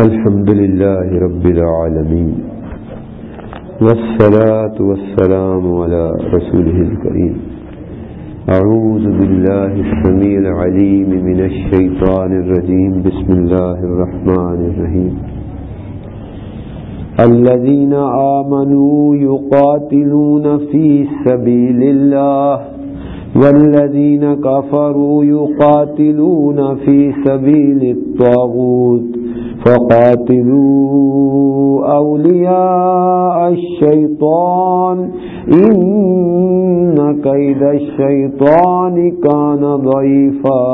الحمد لله رب العالمين. والصلاة والسلام على رسوله الكريم. أعوذ بالله السميع العليم من الشيطان الرجيم. بسم الله الرحمن الرحيم. الذين آمنوا يقاتلون في سبيل الله. والذين كفروا يقاتلون في سبيل الطاغوت. فقاتلوا أولياء الشيطان. إن كيد الشيطان كان ضعيفا.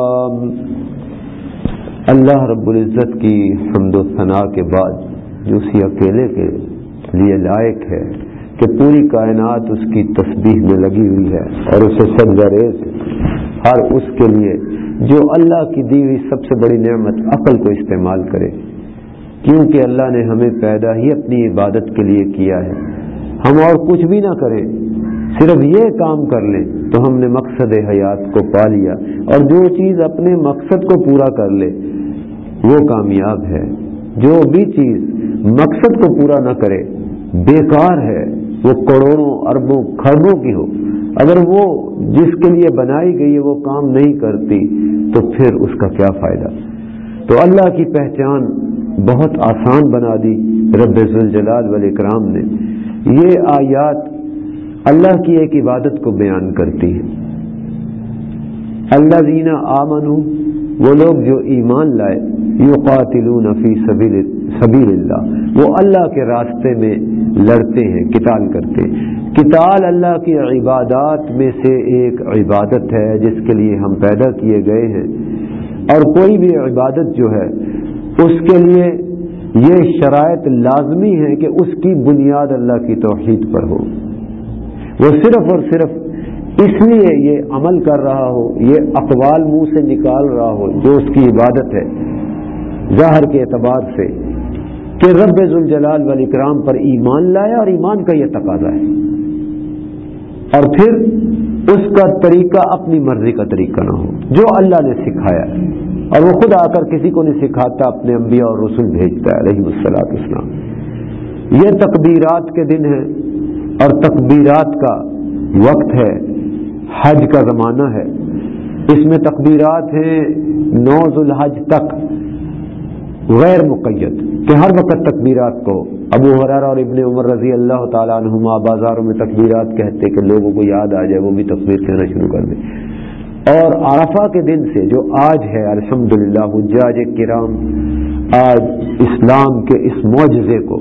اللہ رب العزت کی حمد و ثناء کے بعد جو اسی اکیلے کے لیے لائق ہے کہ پوری کائنات اس کی تسبیح میں لگی ہوئی ہے اور اسے سجدہ ریز ہر اس کے لیے جو اللہ کی دی ہوئی سب سے بڑی نعمت عقل کو استعمال کرے کیونکہ اللہ نے ہمیں پیدا ہی اپنی عبادت کے لیے کیا ہے۔ ہم اور کچھ بھی نہ کریں، صرف یہ کام کر لیں تو ہم نے مقصد حیات کو پا لیا اور جو چیز اپنے مقصد کو پورا کر لے، وہ کامیاب ہے۔ جو بھی چیز مقصد کو پورا نہ کرے، بیکار ہے، وہ کروڑوں، اربوں کھربوں کی ہو۔ اگر وہ جس کے لیے بنائی گئی ہے وہ کام نہیں کرتی تو پھر اس کا کیا فائدہ؟ تو اللہ کی پہچان بہت آسان بنا دی رب الجلال والاکرام نے۔ یہ آیات اللہ کی ایک عبادت کو بیان کرتی ہے اللہ دینا آمن وہ لوگ جو ایمان لائے یو قاتل فی سبیل اللہ وہ اللہ کے راستے میں لڑتے ہیں کتال کرتے کتال اللہ کی عبادات میں سے ایک عبادت ہے، جس کے لیے ہم پیدا کیے گئے ہیں۔ اور کوئی بھی عبادت جو ہے اس کے لیے یہ شرائط لازمی ہے کہ اس کی بنیاد اللہ کی توحید پر ہو۔ وہ صرف اور صرف اس لیے یہ عمل کر رہا ہو، یہ اقوال منہ سے نکال رہا ہو، جو اس کی عبادت ہے۔ ظاہر کے اعتبار سے کہ رب ذوالجلال والاکرام پر ایمان لایا اور ایمان کا یہ تقاضا ہے۔ اور پھر اس کا طریقہ اپنی مرضی کا طریقہ نہ ہو، جو اللہ نے سکھایا ہے۔ اور وہ خود آ کر کسی کو نہیں سکھاتا، اپنے انبیاء اور رسول بھیجتا ہے رحیم السلاط اسلام۔ یہ تقبیرات کے دن ہے اور تقبیرات کا وقت ہے، حج کا زمانہ ہے۔ اس میں تقبیرات ہیں نوز الحج تک، غیر مقید، کہ ہر وقت تقبیرات کو۔ ابو حرارا اور ابن عمر رضی اللہ تعالیٰ عنہما بازاروں میں تقبیرات کہتے کہ لوگوں کو یاد آ جائے، وہ بھی تقبیر کہنا شروع کر دیں اور عرفہ کے دن سے جو آج ہے الحمد للہ حجاج کرام آج اسلام کے اس معجزے کو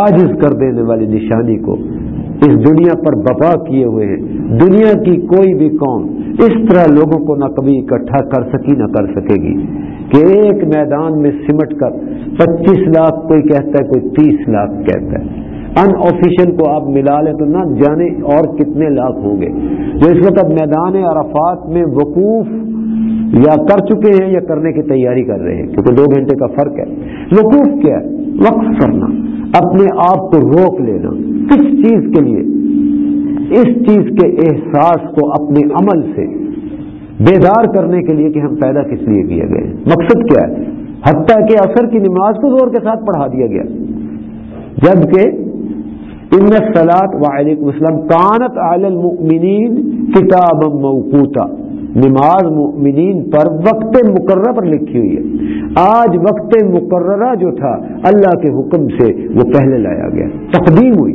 آج اس کر دینے والی نشانی کو اس دنیا پر بپا کیے ہوئے ہیں۔ دنیا کی کوئی بھی قوم اس طرح لوگوں کو نہ کبھی اکٹھا کر سکی، نہ کر سکے گی کہ ایک میدان میں سمٹ کر پچیس لاکھ، کوئی کہتا ہے، کوئی تیس لاکھ کہتا ہے۔ ان آفیشل کو آپ ملا لیں تو نہ جانے اور کتنے لاکھ ہوں گے۔ جو اس وقت میدان عرفات میں وقوف یا کر چکے ہیں یا کرنے کی تیاری کر رہے ہیں، کیونکہ دو گھنٹے کا فرق ہے۔ وقوف کیا ہے؟ وقف کرنا، اپنے آپ کو روک لینا۔ کس چیز کے لیے؟ اس چیز کے احساس کو اپنے عمل سے۔ بیدار کرنے کے لیے کہ ہم پیدا کس لیے کیے گئے مقصد کیا ہے؟ حتیٰ کہ اثر کی نماز کو زور کے ساتھ پڑھا دیا گیا۔ جبکہ ان سلاد و علیکم السلام کانت المؤمنین کتاب موقوتا۔ نماز مؤمنین پر وقت مقررہ پر لکھی ہوئی ہے۔ آج وقت مقررہ جو تھا، اللہ کے حکم سے وہ پہلے لایا گیا۔ تقدیم ہوئی۔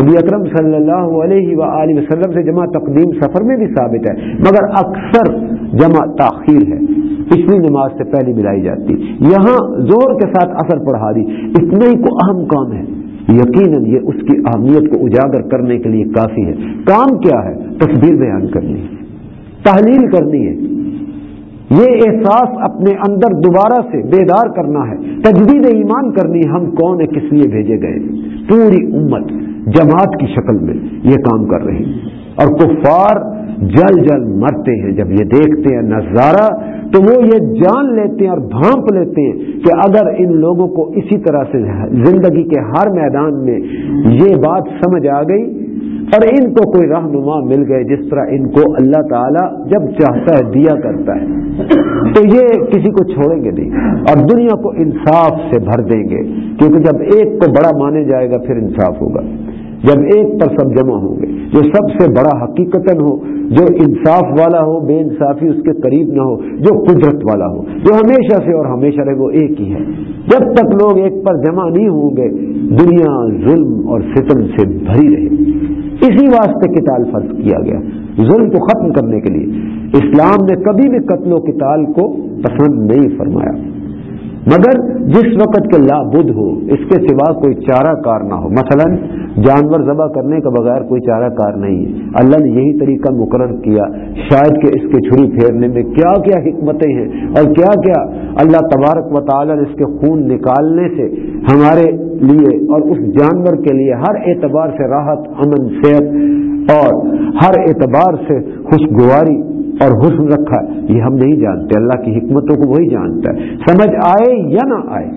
نبی اکرم صلی اللہ علیہ وآلہ وسلم سے جمع تقدیم سفر میں بھی ثابت ہے، مگر اکثر جمع تاخیر ہے۔ پچھلی نماز سے پہلے ملائی جاتی۔ یہاں زور کے ساتھ اثر پڑھا دی۔ اتنا ہی کو اہم کام ہے۔ یقیناً یہ اس کی اہمیت کو اجاگر کرنے کے لیے کافی ہے۔ کام کیا ہے؟ تصویر بیان کرنی ہے۔ تحلیل کرنی ہے۔ یہ احساس اپنے اندر دوبارہ سے بیدار کرنا ہے۔ تجدید ایمان کرنی ہم کون ہے کس لیے بھیجے گئے پوری امت۔ جماعت کی شکل میں یہ کام کر رہی اور کفار جل جل مرتے ہیں۔ جب یہ دیکھتے ہیں نظارہ تو وہ یہ جان لیتے ہیں اور بھانپ لیتے ہیں کہ اگر ان لوگوں کو اسی طرح سے زندگی کے ہر میدان میں یہ بات سمجھ آ گئی اور ان کو کوئی رہنما مل گئے جس طرح ان کو اللہ تعالی جب چاہتا ہے دیا کرتا ہے، تو یہ کسی کو چھوڑیں گے نہیں اور دنیا کو انصاف سے بھر دیں گے۔ کیونکہ جب ایک کو بڑا مانے جائے گا، پھر انصاف ہوگا۔ جب ایک پر سب جمع ہوں گے، جو سب سے بڑا حقیقت ہو، جو انصاف والا ہو، بے انصافی اس کے قریب نہ ہو، جو قدرت والا ہو، جو ہمیشہ سے اور ہمیشہ رہے، وہ ایک ہی ہے۔ جب تک لوگ ایک پر جمع نہیں ہوں گے، دنیا ظلم اور ستم سے بھری رہے۔ اسی واسطے کتال فرض کیا گیا، ظلم کو ختم کرنے کے لیے۔ اسلام نے کبھی بھی قتل و کتال کو پسند نہیں فرمایا۔ مگر جس وقت کے لابد ہو، اس کے سوا کوئی چارہ کار نہ ہو۔ مثلا، جانور ذبح کرنے کا بغیر کوئی چارہ کار نہیں ہے۔ اللہ نے یہی طریقہ مقرر کیا، شاید کہ اس کے چھری پھیرنے میں کیا کیا حکمتیں ہیں اور کیا کیا۔ اللہ تبارک و تعالی اس کے خون نکالنے سے ہمارے لیے اور اس جانور کے لیے ہر اعتبار سے راحت، امن، صحت اور ہر اعتبار سے خوشگواری اور حسن رکھا یہ ہم نہیں جانتے، اللہ کی حکمتوں کو وہی جانتا ہے۔ سمجھ آئے یا نہ آئے؟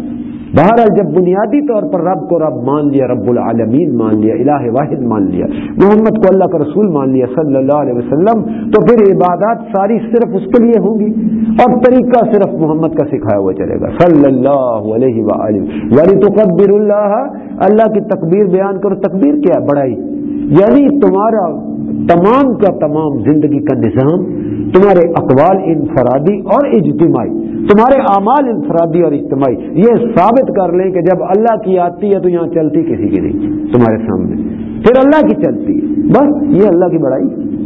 بہرحال جب بنیادی طور پر رب کو رب مان لیا، رب العالمین مان لیا، الہ واحد مان لیا، محمد کو اللہ کا رسول مان لیا صلی اللہ علیہ وسلم، تو پھر عبادات ساری صرف اس کے لیے ہوں گی۔ اور طریقہ صرف محمد کا سکھایا ہوا چلے گا۔ صلی اللہ علیہ یعنی تو قبر اللہ اللہ کی تکبیر بیان کرو، تکبیر کیا بڑھائی یعنی تمہارا تمام کا تمام زندگی کا نظام، تمہارے اقوال انفرادی اور اجتماعی، تمہارے اعمال انفرادی اور اجتماعی، یہ ثابت کر لیں کہ جب اللہ کی آتی ہے تو یہاں چلتی کسی کی نہیں، تمہارے سامنے۔ پھر اللہ کی چلتی ہے، بس یہ اللہ کی بڑائی۔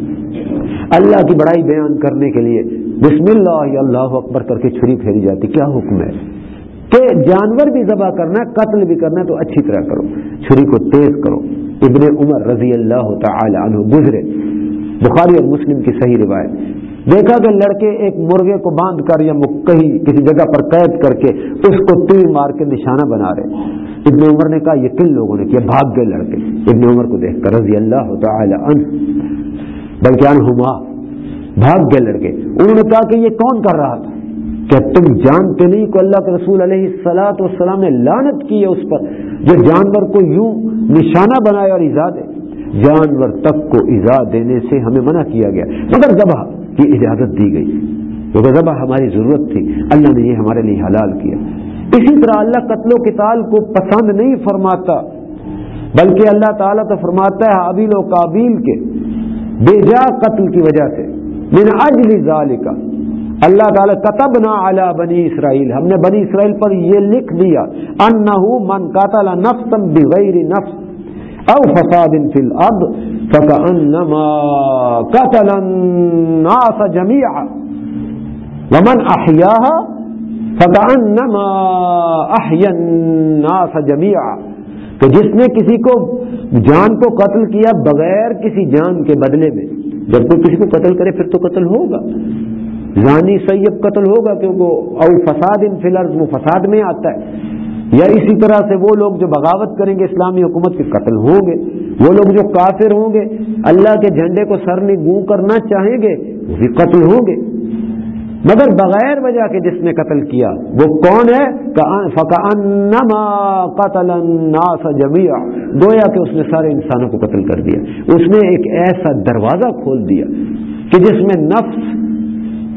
اللہ کی بڑائی بیان کرنے کے لیے بسم اللہ اللہ اکبر کر کے چھری پھیری جاتی، کیا حکم ہے؟ کہ جانور بھی ذبح کرنا ہے، قتل بھی کرنا ہے تو اچھی طرح کرو، چھری کو تیز کرو۔ ابن عمر رضی اللہ تعالی عنہ گزرے۔ بخاری اور مسلم کی صحیح روایت۔ دیکھا کہ لڑکے ایک مرغے کو باندھ کر یا کہیں کسی جگہ پر قید کر کے اس کو تیر مار کے نشانہ بنا رہے۔ ابن عمر نے کہا یہ کن لوگوں نے کیا، بھاگ گئے لڑکے۔ ابن عمر کو دیکھ کر رضی اللہ تعالی عنہ۔ بلکہ انہما بھاگ گئے لڑکے۔ انہوں نے کہا کہ یہ کون کر رہا تھا؟ کہ تم جانتے نہیں کہ اللہ کے رسول علیہ سلاۃ والسلام نے لانت کی ہے اس پر جو جانور کو یوں نشانہ بنائے اور ایزا دے۔ جانور تک کو ایزا دینے سے ہمیں منع کیا گیا۔ مگر ذبح کی اجازت دی گئی۔ کیونکہ ذبح ہماری ضرورت تھی۔ اللہ نے یہ ہمارے لیے حلال کیا۔ اسی طرح اللہ قتل و کتال کو پسند نہیں فرماتا، بلکہ اللہ تعالیٰ تو فرماتا ہے حابیل و کابیل کے۔ بے جا قتل کی وجہ سے۔ من اجل ذالکا۔ اللہ تعالیٰ کتب نہ اعلیٰ بنی اسرائیل۔ ہم نے بنی اسرائیل پر یہ لکھ دیا ان من قاتل نفسا بغیر نفس او فساد فی الارض فکأنما قتل الناس جميعا ومن احیاها فکأنما احیا الناس جميعا تو جس نے کسی کو جان کو قتل کیا بغیر کسی جان کے بدلے میں، جب کوئی کسی کو قتل کرے، پھر تو قتل ہوگا۔ زانی سیب قتل ہوگا کیونکہ او فساد ان فلرز وہ فساد میں آتا ہے۔ یا اسی طرح سے وہ لوگ جو بغاوت کریں گے اسلامی حکومت کے قتل ہوں گے، وہ لوگ جو کافر ہوں گے، اللہ کے جھنڈے کو سر گوں کرنا چاہیں گے، وہ بھی قتل ہوں گے۔ مگر بغیر وجہ کے جس نے قتل کیا، وہ کون ہے؟ قتل الناس جميعا گویا کہ اس نے سارے انسانوں کو قتل کر دیا۔ اس نے ایک ایسا دروازہ کھول دیا کہ جس میں نفس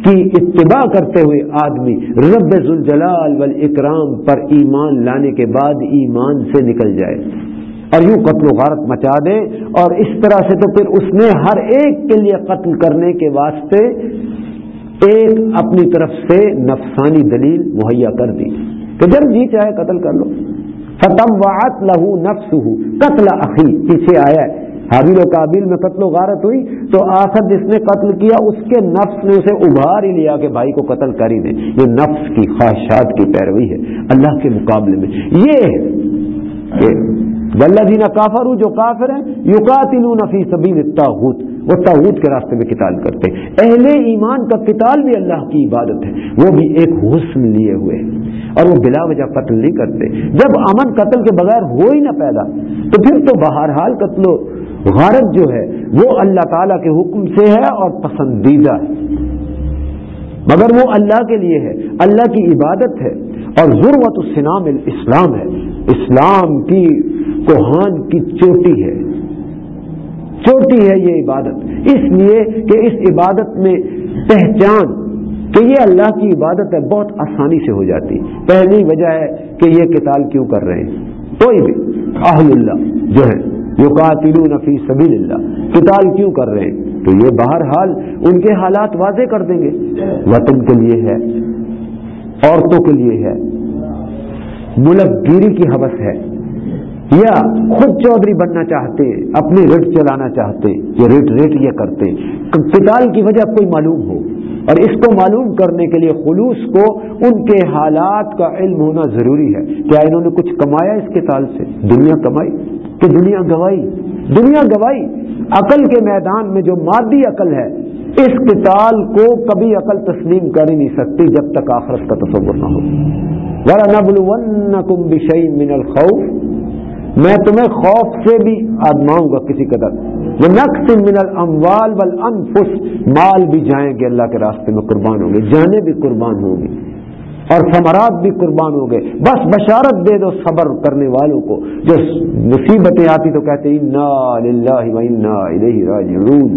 کی اتباع کرتے ہوئے آدمی رب ذوالجلال والاکرام پر ایمان لانے کے بعد ایمان سے نکل جائے۔ اور یوں قتل و غارت مچا دے اور اس طرح سے تو پھر اس نے ہر ایک کے لیے قتل کرنے کے واسطے ایک اپنی طرف سے نفسانی دلیل مہیا کر دی۔ کہ جب جی چاہے قتل کر لو۔ فتم وات لہو نفس قتل عقی پیچھے آیا ہے۔ حابیل و قابل میں قتل و غارت ہوئی تو آخر جس نے قتل کیا اس کے نفس نے اسے ابھار ہی لیا کہ بھائی کو قتل کر ہی دے۔ یہ نفس کی خواہشات کی پیروی ہے اللہ کے مقابلے میں۔ یہ ولدین کافر جو کافر ہیں یوکاتل نفی سبیل تاحت وہ تاحت کے راستے میں قتال کرتے اہل ایمان کا قتال بھی اللہ کی عبادت ہے۔ وہ بھی ایک حسن لیے ہوئے اور وہ بلا وجہ قتل نہیں کرتے۔ جب امن قتل کے بغیر ہو ہی نہ پیدا، تو پھر تو بہرحال قتل و غارت جو ہے، وہ اللہ تعالی کے حکم سے ہے اور پسندیدہ ہے۔ مگر وہ اللہ کے لیے ہے، اللہ کی عبادت ہے اور ضرورت السلام اسلام ہے۔ اسلام کی کوہان کی چوٹی ہے۔ چوٹی ہے یہ عبادت۔ اس لیے کہ اس عبادت میں پہچان کہ یہ اللہ کی عبادت ہے بہت آسانی سے ہو جاتی۔ پہلی وجہ ہے کہ یہ قتال کیوں کر رہے ہیں؟ کوئی بھی، اہل اللہ جو ہے جو قاتل نفی سبیل اللہ قتال کیوں کر رہے ہیں؟ تو یہ بہر حال ان کے حالات واضح کر دیں گے۔ وطن کے لیے ہے، عورتوں کے لیے ہے ملک گیری کی حوث ہے۔ یا خود چودھری بننا چاہتے اپنی ریٹ چلانا چاہتے یہ ریٹ ریٹ یہ کرتے قتال کی وجہ کوئی معلوم ہو۔ اور اس کو معلوم کرنے کے لیے خلوص کو ان کے حالات کا علم ہونا ضروری ہے۔ کیا انہوں نے کچھ کمایا اس کے تال سے؟ دنیا کمائی کہ دنیا گوائی دنیا گوائی عقل کے میدان میں جو مادی عقل ہے، اس کتال کو کبھی عقل تسلیم کر ہی نہیں سکتی جب تک آخرت کا تصور نہ ہو۔ ذرا نبل کم بشئی من الخوف میں تمہیں خوف سے بھی آزماؤں گا کسی قدر۔ وہ نقص من الاموال والانفس مال بھی جائیں گے اللہ کے راستے میں قربان ہوں گے جانے بھی قربان ہوں گی اور ثمرات بھی قربان ہوں گے۔ بس بشارت دے دو صبر کرنے والوں کو۔ جو مصیبتیں آتی تو کہتے انا للہ و انا الیہ راجعون۔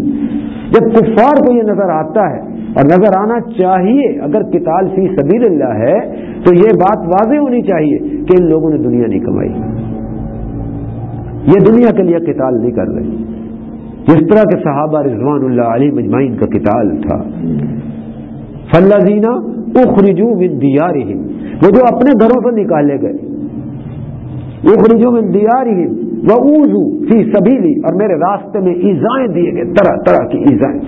جب کفار کو یہ نظر آتا ہے اور نظر آنا چاہیے، اگر کتال فی سبیل اللہ ہے، تو یہ بات واضح ہونی چاہیے کہ ان لوگوں نے دنیا نہیں کمائی۔ یہ دنیا کے لیے قتال نہیں کر رہے۔ جس طرح کے صحابہ رضوان اللہ علی مجمعین کا قتال تھا۔ فلہ زینا اخرجو من دیارہم وہ جو اپنے گھروں سے نکالے گئے۔ اخرجو من دیارہم وعوذو فی سبیلی اور میرے راستے میں ایزائیں دیے گئے۔ طرح طرح کی ایزائیں۔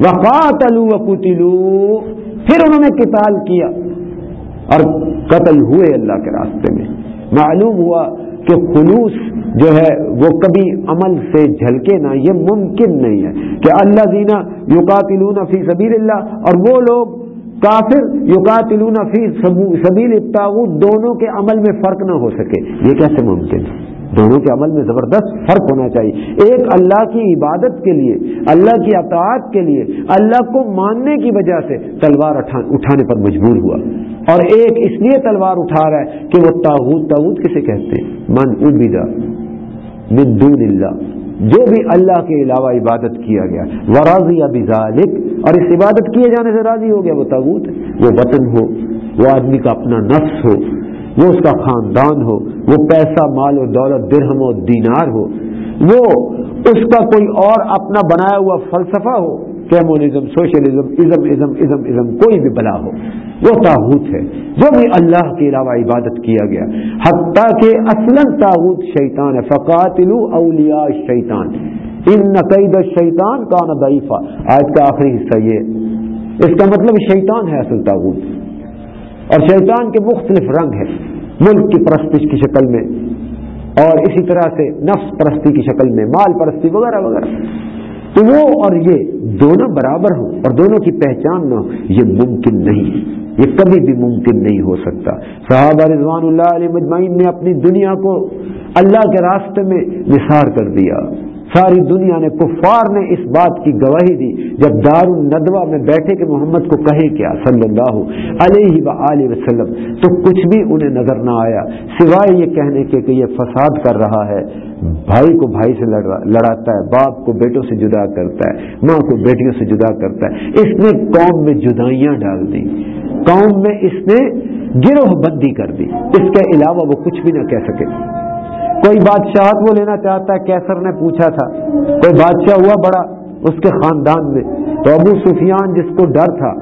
وقاتلوا وقتلوا۔ پھر انہوں نے قتال کیا۔ اور قتل ہوئے اللہ کے راستے میں۔ معلوم ہوا کہ خلوص جو ہے وہ کبھی عمل سے جھلکے نہ، یہ ممکن نہیں ہے کہ اللہ زینا یوکاتلون فی سبیل اللہ اور وہ لوگ کافر یوکاتلون فی سبیل ابتاغ دونوں کے عمل میں فرق نہ ہو سکے۔ یہ کیسے ممکن؟ ہے دونوں کے عمل میں زبردست فرق ہونا چاہیے۔ ایک اللہ کی عبادت کے لیے، اللہ کی اطاعت کے لیے، اللہ کو ماننے کی وجہ سے تلوار اٹھانے پر مجبور ہوا۔ اور ایک اس لیے تلوار اٹھا رہا ہے کہ وہ تاغت تاغت کسے کہتے ہیں؟ من ابدا من دون اللہ۔ جو بھی اللہ کے علاوہ عبادت کیا گیا۔ وہ راضی ابالک اور اس عبادت کیے جانے سے راضی ہو گیا وہ تاغوت۔ وہ وطن ہو۔ وہ آدمی کا اپنا نفس ہو۔ وہ اس کا خاندان ہو۔ وہ پیسہ، مال و دولت، درہم و دینار ہو۔ وہ اس کا کوئی اور اپنا بنایا ہوا فلسفہ ہو۔ کیمونزم سوشلزم، ازم ازم ازم ازم، کوئی بھی بلا ہو، وہ تاحت ہے۔ جو بھی اللہ کے علاوہ عبادت کیا گیا، حتیٰ کہ اصل تاحت شیطان ہے۔ فقاتل اولیاء شیطان ان نقید شیطان کا ضعیفہ آج کا آخری حصہ یہ۔ اس کا مطلب شیطان ہے اصل تاحت اور شیطان کے مختلف رنگ ہیں۔ ملک کی پرستش کی شکل میں اور اسی طرح سے نفس پرستی کی شکل میں، مال پرستی، وغیرہ وغیرہ۔ تو وہ اور یہ دونوں برابر ہوں اور دونوں کی پہچان نہ ہو، یہ ممکن نہیں یہ کبھی بھی ممکن نہیں ہو سکتا۔ صحابہ رضوان اللہ علیہ مجمعین نے اپنی دنیا کو اللہ کے راستے میں نثار کر دیا۔ ساری دنیا نے کفار نے اس بات کی گواہی دی۔ جب دار الندوا میں بیٹھے کہ محمد کو کہے کیا صلی اللہ علیہ و وسلم، تو کچھ بھی انہیں نظر نہ آیا۔ سوائے یہ کہنے کے کہ یہ فساد کر رہا ہے۔ بھائی کو بھائی سے لڑاتا ہے، باپ کو بیٹوں سے جدا کرتا ہے، ماں کو بیٹیوں سے جدا کرتا ہے۔ اس نے قوم میں جدائیاں ڈال دی قوم میں اس نے گروہ بندی کر دی۔ اس کے علاوہ وہ کچھ بھی نہ کہہ سکے۔ کوئی بادشاہت وہ لینا چاہتا ہے، کیسر نے پوچھا تھا۔ کوئی بادشاہ ہوا بڑا اس کے خاندان میں۔ تو ابو سفیان جس کو ڈر تھا،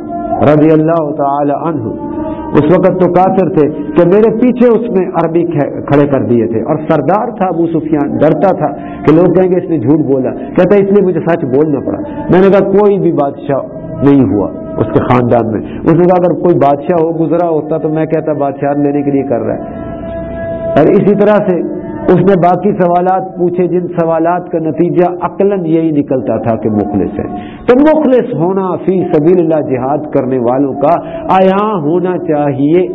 رضی اللہ تعالی عنہ، اس وقت تو کافر تھے کہ میرے پیچھے اس میں عربی کھڑے کر دیے تھے۔ اور سردار تھا ابو سفیان، ڈرتا تھا کہ لوگ کہیں گے اس نے جھوٹ بولا۔ کہتا اس لیے مجھے سچ بولنا پڑا۔ میں نے کہا، کوئی بھی بادشاہ نہیں ہوا اس کے خاندان میں۔ اس نے کہا، اگر کوئی بادشاہ ہو، گزرا ہوتا تو میں کہتا بادشاہ لینے کے لیے کر رہا ہے۔ اور اسی طرح سے اس نے باقی سوالات پوچھے، جن سوالات کا نتیجہ عقلاً یہی نکلتا تھا کہ مخلص ہے۔ تو مخلص ہونا فی سبیل اللہ جہاد کرنے والوں کا آیا ہونا چاہیے۔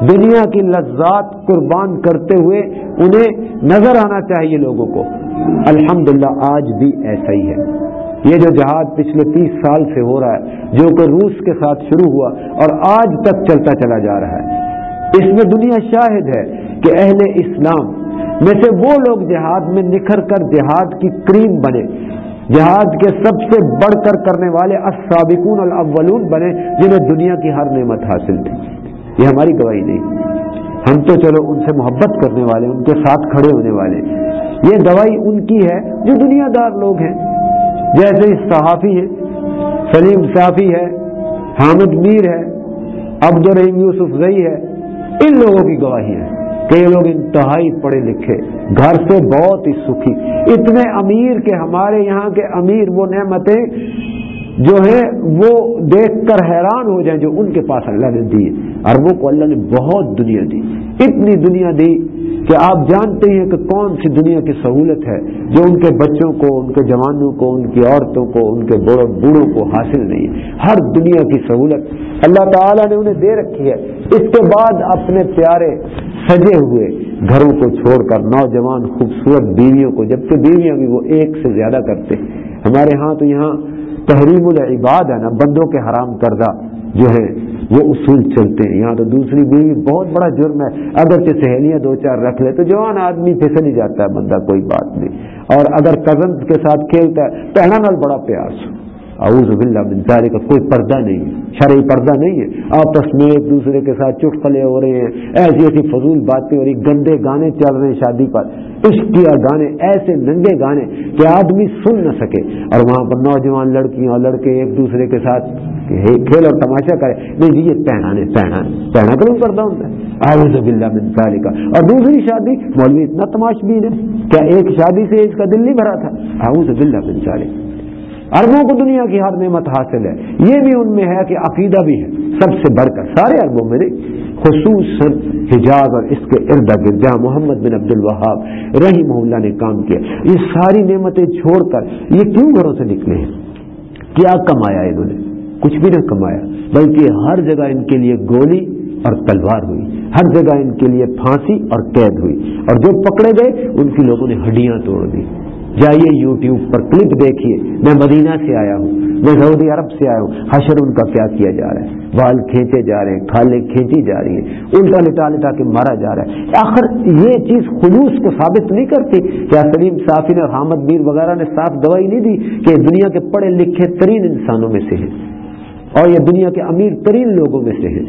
دنیا کی لذات قربان کرتے ہوئے انہیں نظر آنا چاہیے لوگوں کو۔ الحمدللہ، آج بھی ایسا ہی ہے۔ یہ جو جہاد پچھلے تیس سال سے ہو رہا ہے، جو کہ روس کے ساتھ شروع ہوا اور آج تک چلتا چلا جا رہا ہے۔ اس میں دنیا شاہد ہے کہ اہل اسلام میں سے وہ لوگ جہاد میں نکھر کر جہاد کی کریم بنے۔ جہاد کے سب سے بڑھ کر کرنے والے السابقون الاولون بنے، جنہیں دنیا کی ہر نعمت حاصل تھی۔ یہ ہماری گواہی نہیں۔ ہم تو چلو ان سے محبت کرنے والے، ان کے ساتھ کھڑے ہونے والے۔ یہ گواہی ان کی ہے جو دنیا دار لوگ ہیں۔ جیسے صحافی ہے، سلیم صافی ہے، حامد میر ہے، عبد الرحیم یوسف زئی ہے، ان لوگوں کی گواہی ہے کہ یہ لوگ انتہائی پڑھے لکھے، گھر سے بہت ہی سکھی۔ اتنے امیر کے ہمارے یہاں کے امیر وہ نعمتیں جو ہیں، وہ دیکھ کر حیران ہو جائیں جو ان کے پاس اللہ نے دی اربوں کو اللہ نے بہت دنیا دی۔ اتنی دنیا دی کہ آپ جانتے ہیں کہ کون سی دنیا کی سہولت ہے جو ان کے بچوں کو، ان کے جوانوں کو، ان کی عورتوں کو، ان کے بوڑھوں کو حاصل نہیں۔ ہے ہر دنیا کی سہولت اللہ تعالیٰ نے انہیں دے رکھی ہے۔ اس کے بعد اپنے پیارے سجے ہوئے گھروں کو چھوڑ کر نوجوان خوبصورت بیویوں کو، جبکہ بیویاں بھی وہ ایک سے زیادہ کرتے ہمارے ہاں تو یہاں تحریم العباد ہے نا، بندوں کے حرام کردہ۔ جو ہے وہ اصول چلتے ہیں۔ یہاں تو دوسری بیوی بہت بڑا جرم ہے۔ اگر سہیلیاں دو چار رکھ لے تو جوان آدمی پھسل ہی جاتا ہے، بندہ کوئی بات نہیں۔ اور اگر کزن کے ساتھ کھیلتا ہے پہنا نال بڑا پیاس۔ اعوذ باللہ من ذالک کا کوئی پردہ نہیں ہے، شرعی پردہ نہیں ہے۔ آپس میں ایک دوسرے کے ساتھ چٹکلے ہو رہے ہیں، ایسی ایسی فضول باتیں ہو رہی گندے گانے چل رہے ہیں شادی پر۔ عشقیہ گانے، ایسے ننگے گانے کہ آدمی سن نہ سکے۔ اور وہاں پر نوجوان لڑکیاں اور لڑکے ایک دوسرے کے ساتھ کھیل اور تماشا کرے نہیں جی یہ پہنانے پہنا پہنا کروں، پردہ ہوتا ہے۔ اعوذ باللہ من ذالک۔ کا اور دوسری شادی، مولوی اتنا تماش بھی ہے کیا ایک شادی سے اس کا دل نہیں بھرا تھا۔ اعوذ باللہ من ذالک۔ اربوں کو دنیا کی ہر نعمت حاصل ہے۔ یہ بھی ان میں ہے کہ عقیدہ بھی ہے۔ سب سے بڑھ کر سارے اربوں میں نہیں، خصوصاً حجاز اور اس کے ارد گرد، جہاں محمد بن عبد الوہاب رحی محلہ نے کام کیا۔ یہ ساری نعمتیں چھوڑ کر یہ کیوں گھروں سے نکلے ہیں؟ کیا کمایا انہوں نے؟ کچھ بھی نہ کمایا، بلکہ ہر جگہ ان کے لیے گولی اور تلوار ہوئی۔ ہر جگہ ان کے لیے پھانسی اور قید ہوئی۔ اور جو پکڑے گئے، ان کی لوگوں نے ہڈیاں توڑ دی جائیے یو ٹیوب پر کلپ دیکھیے۔ میں مدینہ سے آیا ہوں، میں سعودی عرب سے آیا ہوں۔ حشر ان کا کیا کیا جا رہا ہے؟ بال کھینچے جا رہے ہیں، کھالے کھینچی جا رہی ہیں۔ الٹا لٹا لٹا کے مارا جا رہا ہے۔ آخر یہ چیز خلوص کو ثابت نہیں کرتی۔ کیا سلیم صافی اور حامد میر وغیرہ نے صاف دوائی نہیں دی کہ دنیا کے پڑھے لکھے ترین انسانوں میں سے ہیں؟ اور یہ دنیا کے امیر ترین لوگوں میں سے ہیں؟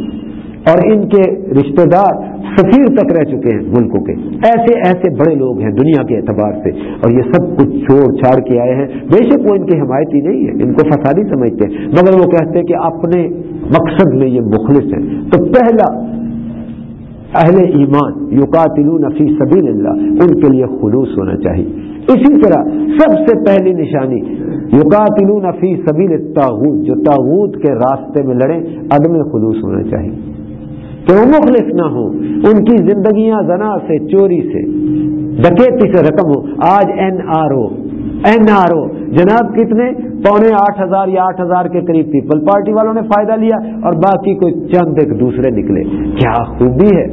اور ان کے رشتہ دار سفیر تک رہ چکے ہیں ملکوں کے۔ ایسے ایسے بڑے لوگ ہیں دنیا کے اعتبار سے۔ اور یہ سب کچھ چھوڑ چھاڑ کے آئے ہیں۔ بے شک وہ ان کی حمایتی نہیں ہے ان کو فسادی سمجھتے ہیں۔ مگر وہ کہتے ہیں کہ اپنے مقصد میں یہ مخلص ہیں۔ تو پہلا، اہل ایمان، یقاتلون فی سبیل اللہ ان کے لیے خلوص ہونا چاہیے۔ اسی طرح سب سے پہلی نشانی، یقاتلون فی سبیل تاغوت جو تاغوت کے راستے میں لڑیں، عدم خلوص ہونا چاہیے۔ کہ وہ مخلص نہ ہوں؟ ان کی زندگیاں زنا سے، چوری سے، ڈکیتی سے رقم ہو۔ آج N R O, N R O. جناب کتنے؟ پونے آٹھ ہزار یا آٹھ ہزار کے قریب پیپل پارٹی والوں نے فائدہ لیا اور باقی کوئی چند ایک دوسرے نکلے۔ کیا خوبی ہے۔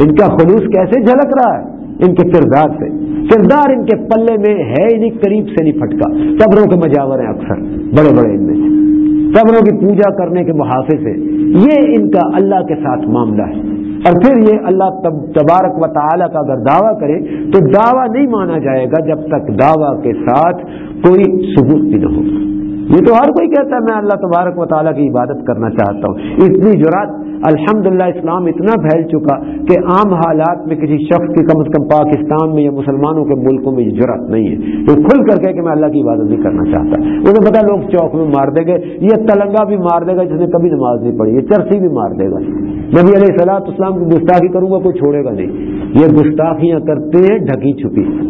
ان کا خلوص کیسے جھلک رہا ہے؟ ان کے کردار سے۔ کردار ان کے پلے میں ہے انہیں قریب سے نہیں پھٹکا۔ قبروں کے مجاور ہیں اکثر، بڑے بڑے ان میں۔ سے قبروں کی پوجا کرنے کے محافظ ہے یہ ان کا اللہ کے ساتھ معاملہ ہے۔ اور پھر یہ اللہ تبارک و تعالیٰ کا اگر دعویٰ کرے تو دعویٰ نہیں مانا جائے گا جب تک دعویٰ کے ساتھ کوئی ثبوت بھی نہ ہو۔ یہ تو ہر کوئی کہتا ہے، میں اللہ تبارک و تعالیٰ کی عبادت کرنا چاہتا ہوں۔ اتنی جرات الحمد اسلام اتنا پھیل چکا کہ عام حالات میں کسی شخص کی کم از کم پاکستان میں یا مسلمانوں کے ملکوں میں یہ جرات نہیں ہے۔ تو کھل کر کہ میں اللہ کی عبادت نہیں کرنا چاہتا۔ انہیں پتا لوگ چوک میں مار دیں گے یہ تلنگا بھی مار دے گا جس نے کبھی نماز نہیں پڑھی یہ چرسی بھی مار دے گا۔ نبی علیہ سلاط اسلام کی گستاخی کروں گا، کوئی چھوڑے گا نہیں۔ یہ گستاخیاں کرتے ہیں، ڈھکی چھپی۔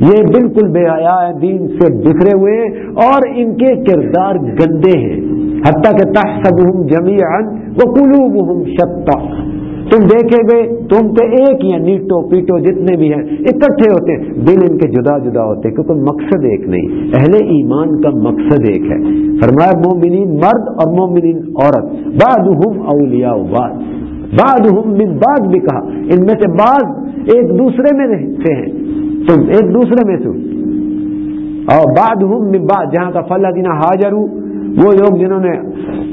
یہ بالکل بے حیا دین سے بکھرے ہوئے اور ان کے کردار گندے ہیں۔ حتیٰ کہ تحسب جمی وہ شتا۔ تم دیکھے گئے، تم تو ایک ہی ہیں، نیٹو پیٹو جتنے بھی ہیں، اکٹھے ہوتے ہیں۔ دل ان کے جدا جدا ہوتے کیونکہ مقصد ایک نہیں، اہل ایمان کا مقصد ایک ہے۔ فرمایا، مومنین مرد اور مومنین عورت بعض ہم اولیا بعض۔ بعض ہم من بعض بھی کہا، ان میں سے بعض ایک دوسرے میں رہتے ہیں۔ تم ایک دوسرے میں سے اور بعد ہوں بعد، جہاں کا فل دینا حاجر وہ لوگ جنہوں نے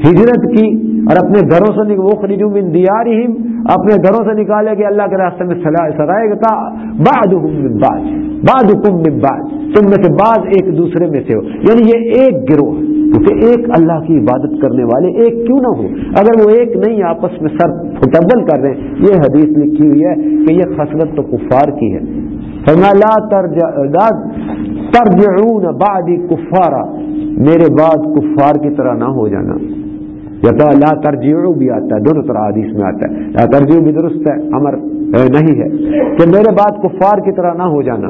ہجرت کی اور اپنے گھروں سے وہ خریدوں من دیارہم اپنے گھروں سے نکالے کہ اللہ کے راستے میں سرائے گا بعد ہوں بعد۔ بعد حکم میں تم میں سے بعض ایک دوسرے میں سے ہو۔ یعنی یہ ایک گروہ کیونکہ ایک اللہ کی عبادت کرنے والے ایک کیوں نہ ہو؟ اگر وہ ایک نہیں آپس میں سر فتبل کر رہے ہیں، یہ حدیث لکھی ہوئی ہے کہ یہ خصلت تو کفار کی ہے۔ لا ترجعون بعدی کفارا۔ میرے بعد کفار کی طرح نہ ہو جانا۔ یا تو لا ترجیع بھی آتا ہے، دونوں طرح حدیث میں آتا ہے۔ لا ترجیع بھی درست ہے، امر نہیں ہے۔ کہ میرے بعد کفار کی طرح نہ ہو جانا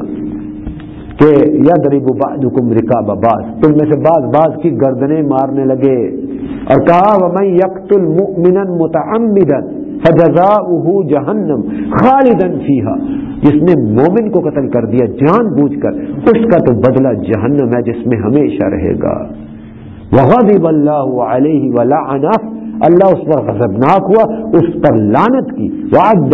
کہ ید رب حکم رکاب باز تم میں سے بعض بعض کی گردنیں مارنے لگے۔ اور کہا وہ یکت المؤمن متعمدا فجزاؤه جہنم خالدن فیہا۔ جس نے مومن کو قتل کر دیا، جان بوجھ کر، اس کا تو بدلہ جہنم ہے جس میں ہمیشہ رہے گا۔ وغضب اللہ علیہ ولعنہ، اللہ اس پر غضبناک ہوا، اس پر لانت کی، وعد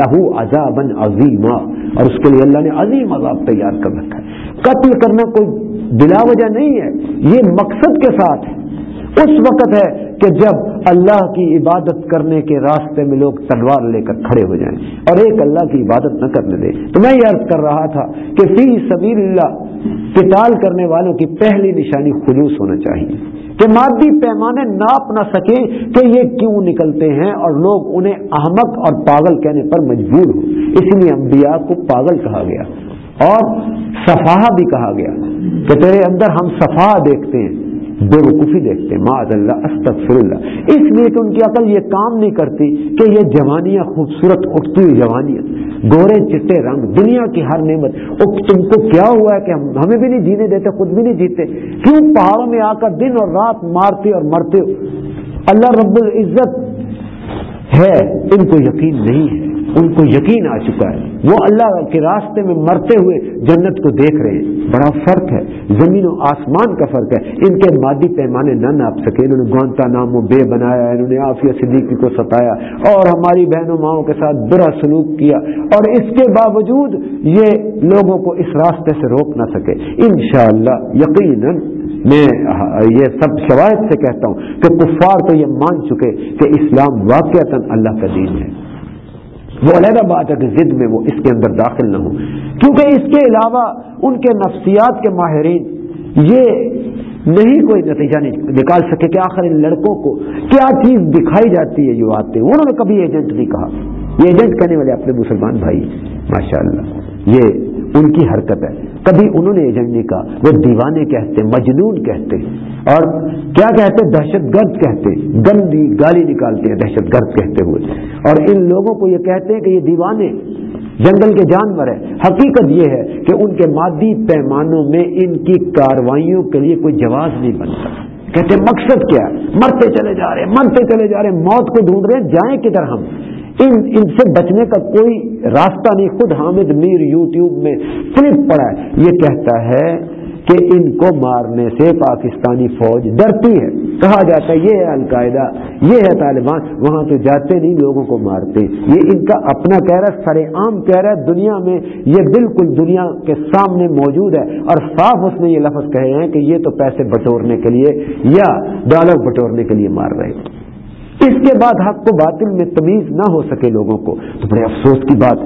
لہو عذابا عظیما۔ اور اس کے لیے اللہ نے عظیم عذاب تیار کر رکھا ہے۔ قتل کرنا کوئی بلا وجہ نہیں ہے، یہ مقصد کے ساتھ ہے۔ اس وقت ہے کہ جب اللہ کی عبادت کرنے کے راستے میں لوگ تلوار لے کر کھڑے ہو جائیں اور ایک اللہ کی عبادت نہ کرنے دے تو میں یہ عرض کر رہا تھا کہ فی سبیل اللہ قتال کرنے والوں کی پہلی نشانی خلوص ہونا چاہیے کہ مادی پیمانے ناپ نہ سکیں کہ یہ کیوں نکلتے ہیں اور لوگ انہیں احمد اور پاگل کہنے پر مجبور ہو اس لیے انبیاء کو پاگل کہا گیا اور صفحہ بھی کہا گیا کہ تیرے اندر ہم صفحہ دیکھتے ہیں۔ بے وقوفی دیکھتے ہیں۔ معذ اللہ استغفر اللہ اس لیے کہ ان کی عقل یہ کام نہیں کرتی کہ یہ جوانیاں خوبصورت اٹھتی ہوئی جوانیاں، گورے چٹے رنگ، دنیا کی ہر نعمت۔ تم کو کیا ہوا ہے کہ ہمیں بھی نہیں جینے دیتے، خود بھی نہیں جیتے۔ کیوں پہاڑوں میں آ کر دن اور رات مارتے اور مرتے اللہ رب العزت ہے، ان کو یقین نہیں ہے۔ ان کو یقین آ چکا ہے۔ وہ اللہ کے راستے میں مرتے ہوئے جنت کو دیکھ رہے ہیں۔ بڑا فرق ہے۔ زمین و آسمان کا فرق ہے۔ ان کے مادی پیمانے نہ ناپ سکے۔ انہوں نے گونتا نام و بے بنایا، انہوں نے آفیہ صدیقی کو ستایا اور ہماری بہنوں ماؤں کے ساتھ برا سلوک کیا۔ اور اس کے باوجود یہ لوگوں کو اس راستے سے روک نہ سکے۔ انشاءاللہ، یقیناً میں یہ سب شوائد سے کہتا ہوں کہ کفار تو یہ مان چکے کہ اسلام واقع اللہ کا دین ہے۔ وہ علیحدہ بات ہے کہ ضد میں وہ اس کے اندر داخل نہ ہو کیونکہ اس کے علاوہ ان کے نفسیات کے ماہرین، یہ نہیں کوئی نتیجہ نہیں نکال سکے کہ آخر ان لڑکوں کو کیا چیز دکھائی جاتی ہے جو آتے ہیں انہوں نے کبھی ایجنٹ نہیں کہا۔ یہ ایجنٹ کہنے والے اپنے مسلمان بھائی ماشاء اللہ یہ ان کی حرکت ہے۔ کبھی انہوں نے ایجنٹ نہیں کہا، وہ دیوانے کہتے، مجنون کہتے۔ اور کیا کہتے؟ دہشت گرد کہتے۔ گندی گالی نکالتے ہیں دہشت گرد کہتے ہوئے۔ اور ان لوگوں کو یہ کہتے ہیں کہ یہ دیوانے جنگل کے جانور ہیں۔ حقیقت یہ ہے کہ ان کے مادی پیمانوں میں ان کی کاروائیوں کے لیے کوئی جواز نہیں بنتا کہتے مقصد کیا ہے؟ مرتے چلے جا رہے ہیں، مرتے چلے جا رہے ہیں، موت کو ڈھونڈ رہے ہیں، جائیں کدھر ہم؟ ان ان سے بچنے کا کوئی راستہ نہیں، خود حامد میر یوٹیوب میں کلپ پڑا ہے۔ یہ کہتا ہے کہ ان کو مارنے سے پاکستانی فوج ڈرتی ہے۔ کہا جاتا ہے، یہ ہے القاعدہ، یہ ہے طالبان، وہاں تو جاتے نہیں، لوگوں کو مارتے۔ یہ ان کا اپنا کہہ رہا ہے، سر عام کہہ رہا ہے، دنیا میں یہ بالکل دنیا کے سامنے موجود ہے۔ اور صاف اس نے یہ لفظ کہے ہیں کہ یہ تو پیسے بٹورنے کے لیے یا ڈالر بٹورنے کے لیے مار رہے ہیں۔ اس کے بعد حق و باطل میں تمیز نہ ہو سکے لوگوں کو۔ تو بڑے افسوس کی بات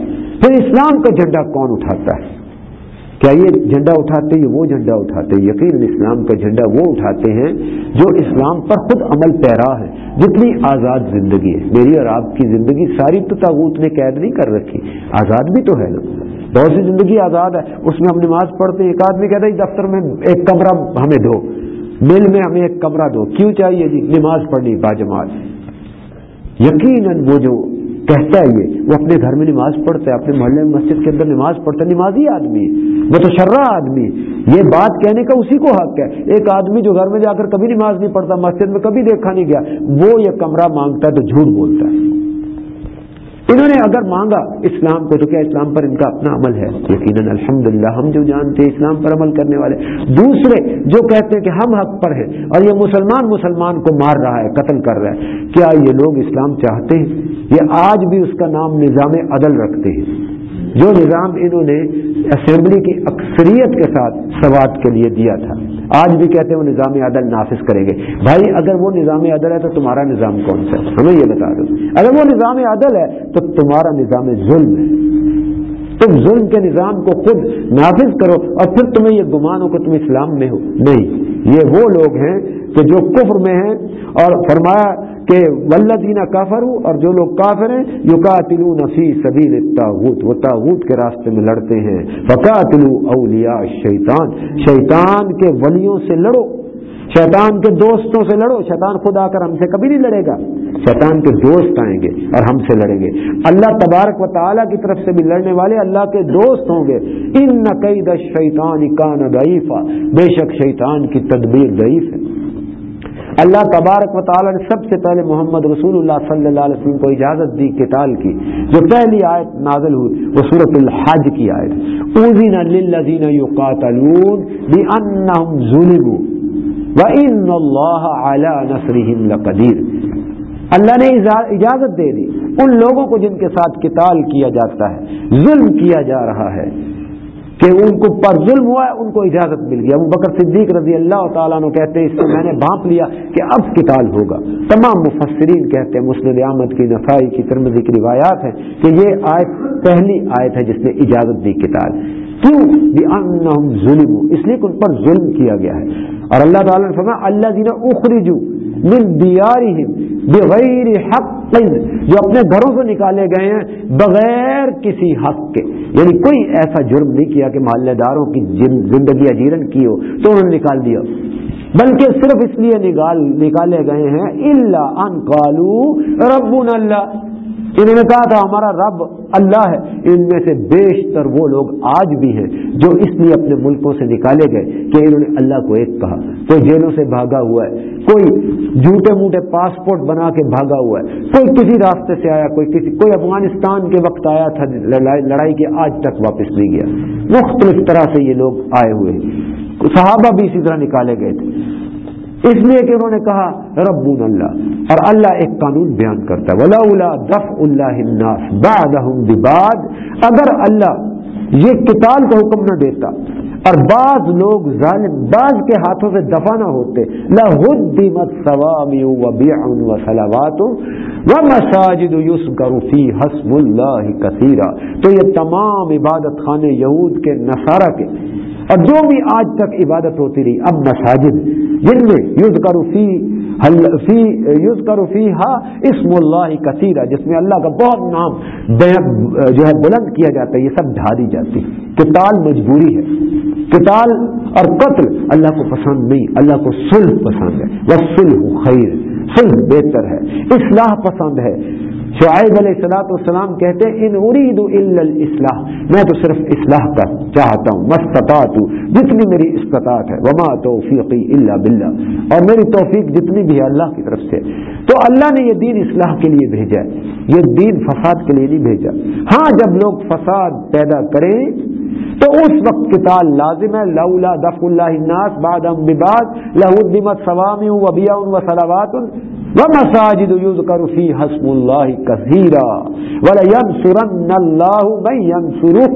پھر اسلام کا جھنڈا کون اٹھاتا ہے؟ کیا یہ جھنڈا اٹھاتے ہیں؟ وہ جھنڈا اٹھاتے ہیں۔ یقین اسلام کا جھنڈا وہ اٹھاتے ہیں جو اسلام پر خود عمل پیرا ہے۔ جتنی آزاد زندگی ہے۔ میری اور آپ کی زندگی ساری تو تاغوت نے قید نہیں کر رکھی۔ آزاد بھی تو ہے نا۔ بہت سی زندگی آزاد ہے۔ اس میں ہم نماز پڑھتے ہیں۔ ایک آدمی کہتا ہے دفتر میں ایک کمرہ ہمیں دو۔ مل میں ہمیں ایک کمرہ دو۔ کیوں چاہیے جی؟ نماز پڑھنی باجماعت یقیناً وہ جو کہتا ہے یہ، وہ اپنے گھر میں نماز پڑھتا ہے، اپنے محلے میں مسجد کے اندر نماز پڑھتا ہے۔ نمازی آدمی وہ تو آدمی یہ بات کہنے کا اسی کو حق ہے۔ ایک آدمی جو گھر میں جا کر کبھی نماز نہیں پڑھتا، مسجد میں کبھی دیکھا نہیں گیا، وہ یہ کمرہ مانگتا ہے تو جھوٹ بولتا ہے۔ انہوں نے اگر مانگا اسلام کو تو کیا اسلام پر ان کا اپنا عمل ہے؟ یقیناً الحمد ہم جو جانتے ہیں اسلام پر عمل کرنے والے۔ دوسرے جو کہتے ہیں کہ ہم حق پر ہیں اور یہ مسلمان مسلمان کو مار رہا ہے، قتل کر رہا ہے، کیا یہ لوگ اسلام چاہتے ہیں؟ یہ آج بھی اس کا نام نظام عدل رکھتے ہیں۔ جو نظام انہوں نے اسمبلی کی اکثریت کے ساتھ سوات کے لیے دیا تھا۔ آج بھی کہتے ہیں وہ نظام عدل نافذ کریں گے۔ بھائی، اگر وہ نظام عدل ہے تو تمہارا نظام کون سا ہے؟ ہمیں یہ بتا دو۔ اگر وہ نظام عدل ہے تو تمہارا نظام ظلم ہے۔ تم ظلم کے نظام کو خود نافذ کرو اور پھر تمہیں یہ گمان ہو کہ تم اسلام میں ہو۔ نہیں۔ یہ وہ لوگ ہیں کہ جو کفر میں ہیں اور فرمایا کہ ولدینہ کافر ہوں اور جو لوگ کافر ہیں یو قاتل نفی سبیل تاغوت وہ تاغوت کے راستے میں لڑتے ہیں۔ فقاتل اولیا شیطان شیطان کے ولیوں سے لڑو۔ شیطان کے دوستوں سے لڑو۔ شیطان خود آ کر ہم سے کبھی نہیں لڑے گا۔ شیطان کے دوست آئیں گے اور ہم سے لڑیں گے۔ اللہ تبارک و تعالیٰ کی طرف سے بھی لڑنے والے اللہ کے دوست ہوں گے۔ ان نقید شیطان کان ضعیفہ بے شک شیطان کی تدبیر ضعیف ہے۔ اللہ تبارک و تعالیٰ نے سب سے پہلے محمد رسول اللہ صلی اللہ علیہ وسلم کو اجازت دی کتال کی۔ جو پہلی آیت نازل ہوئی، وہ صورت الحج کی آیت اوزین للذین یقاتلون بانہم ظلموا۔ وَإِنَّ اللَّهَ عَلَى نَصْرِهِمْ لَقَدِيرٌ۔ اللہ نے اجازت دے دی، ان لوگوں کو جن کے ساتھ قتال کیا جاتا ہے، ظلم کیا جا رہا ہے۔ کہ ان کو پر ظلم ہوا ہے، ان کو اجازت مل گیا ابو بکر صدیق رضی اللہ تعالیٰ نے کہتے ہیں، اس سے میں نے بھانپ لیا کہ اب قتال ہوگا۔ تمام مفسرین کہتے ہیں مسلم احمد کی نفائی کی ترمزی کی روایات ہیں کہ یہ آیت پہلی آیت ہے جس نے اجازت دی قتال۔ کیوں؟ ظلم اس لیے کہ ان پر ظلم کیا گیا ہے۔ اور اللہ تعالیٰ نے فرمایا اللہ دینا اخرجو من دیارہم، بغیر حق جو اپنے گھروں سے نکالے گئے ہیں، بغیر کسی حق کے۔ یعنی کوئی ایسا جرم نہیں کیا کہ محلے داروں کی زندگی اجیرن کی ہو، تو انہوں نے نکال دیا۔ بلکہ صرف اس لیے نکال نکالے گئے ہیں اللہ ان کالو ربنا اللہ۔ انہوں نے کہا تھا، ہمارا رب اللہ ہے، ان میں سے بیشتر وہ لوگ آج بھی ہیں جو اس لیے اپنے ملکوں سے نکالے گئے کہ انہوں نے اللہ کو ایک کہا، کوئی جیلوں سے بھاگا ہوا ہے، کوئی جھوٹے موٹے پاسپورٹ بنا کے بھاگا ہوا ہے، کوئی کسی راستے سے آیا، کوئی کسی، کوئی افغانستان کے وقت آیا تھا، لڑائی کے آج تک واپس نہیں گیا۔ مختلف طرح سے یہ لوگ آئے ہوئے صحابہ بھی اسی طرح نکالے گئے تھے۔ اس لیے کہ انہوں نے کہا، ربون اللہ، اور اللہ ایک قانون بیان کرتا ہے ولا دف اللہ باد اگر اللہ یہ کتاب کا حکم نہ دیتا، اور بعض لوگ ظالم، بعض کے ہاتھوں سے دفاع نہ ہوتے لہدمت ثوابی و بیعن و صلوات و مساجد یسکر فی حسب اللہ کثیرہ تو یہ تمام عبادت خانے یہود کے، نصارہ کے اور جو بھی آج تک عبادت ہوتی رہی، اب مساجد، جن میں یوز کروفی یوز کروفی ہا اسم اللہ کثیرہ، جس میں اللہ کا بہت نام جو ہے بلند کیا جاتا ہے، یہ سب ڈھا دی جاتی کتال مجبوری ہے۔ کتال اور قتل اللہ کو پسند نہیں، اللہ کو سلح پسند ہے۔ وہ سلح خیر سلح بہتر ہے۔ اصلاح پسند ہے۔ شعیب علیہ السلاۃ والسلام کہتے ہیں، ان ارید الاصلاح. میں تو صرف اصلاح کا چاہتا ہوں مستطاعت جتنی میری استطاعت ہے، وما توفیقی اللہ باللہ۔ اور میری توفیق جتنی بھی ہے اللہ کی طرف سے۔ تو اللہ نے یہ دین اصلاح کے لیے بھیجا ہے، یہ دین فساد کے لیے نہیں بھیجا۔ ہاں جب لوگ فساد پیدا کریں، تو اس وقت کتاب لازم ہے، لولا دف اللہ الناس بعد ام بباد لہدمت سوام و بیا و سلاوات ومساجد يذكر فيها اسم الله كثيرا ولا ينصرن الله من ينصره.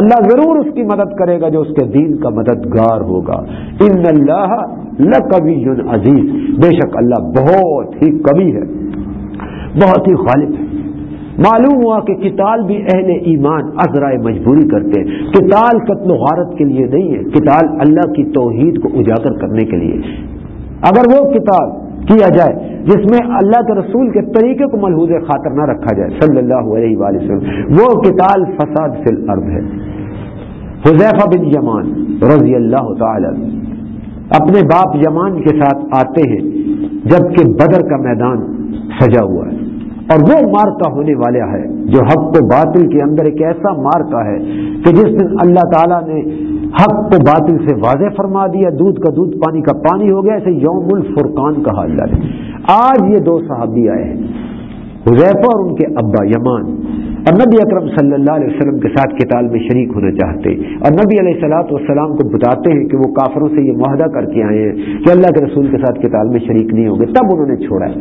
اللہ ضرور اس کی مدد کرے گا جو اس کے دین کا مددگار ہوگا. ان اللہ لقوی عزیز. بے شک اللہ بہت ہی کبھی ہے. بہت ہی غالب ہے. معلوم ہوا کہ کتال بھی اہل ایمان ازرائے مجبوری کرتے ہیں. کتال قتل و غارت کے لیے نہیں ہے. کتال اللہ کی توحید کو اجاگر کرنے کے لیے. اگر وہ کتاب کیا جائے، جس میں اللہ کے رسول کے طریقے کو ملحوظ خاطر نہ رکھا جائے۔ صلی اللہ علیہ وآلہ وسلم۔ وہ کتال فساد فی الارض ہے۔ حذیفہ بن یمان رضی اللہ تعالی اپنے باپ یمان کے ساتھ آتے ہیں، جبکہ بدر کا میدان سجا ہوا ہے۔ اور وہ مارکا ہونے والا ہے جو حق و باطل کے اندر ایک ایسا مارکا ہے کہ جس دن اللہ تعالیٰ نے حق کو باطل سے واضح فرما دیا، دودھ کا دودھ، پانی کا پانی ہو گیا، اسے یوم الفرقان کہا اللہ نے۔ آج یہ دو صحابی آئے ہیں، حذیفہ اور ان کے ابا یمان۔ اور نبی اکرم صلی اللہ علیہ وسلم کے ساتھ کتاب میں شریک ہونا چاہتے اور نبی علیہ السلاۃ والسلام کو بتاتے ہیں کہ وہ کافروں سے یہ معاہدہ کر کے آئے ہیں کہ اللہ کے رسول کے ساتھ کتاب میں شریک نہیں ہوں گے۔ تب انہوں نے چھوڑا ہے۔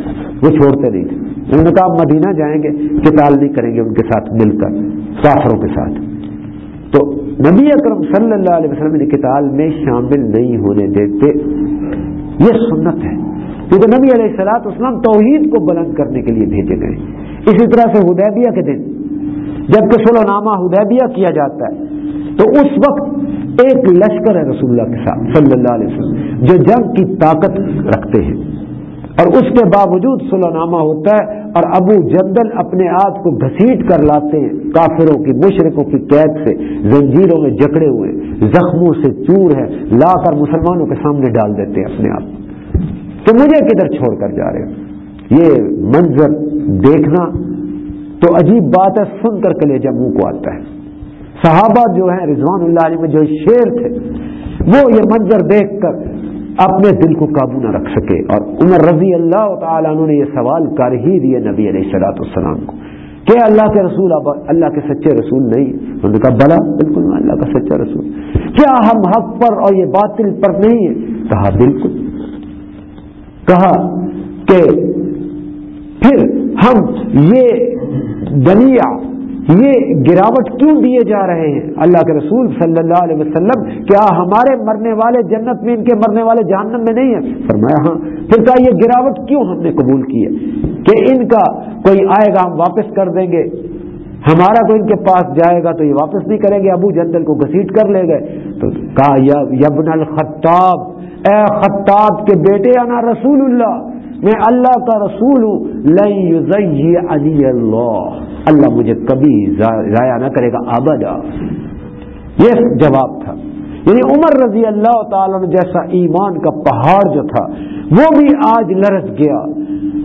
وہ چھوڑتے نہیں تھے۔ انہوں نے کہا مدینہ جائیں گے کتاب نہیں کریں گے ان کے ساتھ مل کر، کافروں کے ساتھ۔ تو نبی اکرم صلی اللہ علیہ وسلم نے کتاب میں شامل نہیں ہونے دیتے۔ یہ سنت ہے۔ کیونکہ نبی علیہ السلاط اسلام توحید کو بلند کرنے کے لیے بھیجے گئے۔ اسی طرح سے ہدیبیہ کے دن جبکہ سلح نامہ ہدیبیہ کیا جاتا ہے۔ تو اس وقت ایک لشکر ہے رسول اللہ کے ساتھ، صلی اللہ علیہ وسلم، جو جنگ کی طاقت رکھتے ہیں۔ اور اس کے باوجود سلح نامہ ہوتا ہے اور ابو جندل اپنے آپ کو گھسیٹ کر لاتے ہیں کافروں کی مشرقوں کی قید سے، زنجیروں میں جکڑے ہوئے، زخموں سے چور ہے لا کر مسلمانوں کے سامنے ڈال دیتے ہیں اپنے آپ۔ تو مجھے کدھر چھوڑ کر جا رہے یہ منظر دیکھنا تو عجیب بات ہے، سن کر کلیجہ منہ کو آتا ہے۔ صحابہ جو ہیں، رضوان اللہ علیہ میں جو شیر تھے، وہ یہ منظر دیکھ کر اپنے دل کو قابو نہ رکھ سکے۔ اور عمر رضی اللہ تعالیٰ عنہ نے یہ سوال کر ہی دیے نبی علیہ السلاۃ السلام کو کہ اللہ کے رسول اللہ کے سچے رسول نہیں۔ انہوں نے کہا، بلا، بالکل میں اللہ کا سچا رسول۔ کیا ہم حق پر اور یہ باطل پر نہیں ہے کہا، بالکل۔ کہا کہ پھر ہم یہ دنیا، یہ گراوٹ کیوں دیے جا رہے ہیں؟ اللہ کے رسول صلی اللہ علیہ وسلم، کیا ہمارے مرنے والے جنت میں، ان کے مرنے والے جہنم میں نہیں ہے فرمایا ہاں۔ پھر کہا، یہ گراوٹ کیوں ہم نے قبول کی ہے؟ کہ ان کا کوئی آئے گا، ہم واپس کر دیں گے۔ ہمارا کوئی ان کے پاس جائے گا تو یہ واپس نہیں کریں گے۔ ابو جندل کو گھسیٹ کر لے گئے۔ تو کہا یبن الخطاب، اے خطاب کے بیٹے، انا رسول اللہ۔ میں اللہ کا رسول ہوں علی اللہ۔ اللہ مجھے کبھی ضائع نہ کرے گا آبادا یہ جواب تھا۔ یعنی عمر رضی اللہ تعالیٰ نے جیسا ایمان کا پہاڑ جو تھا، وہ بھی آج لرس گیا۔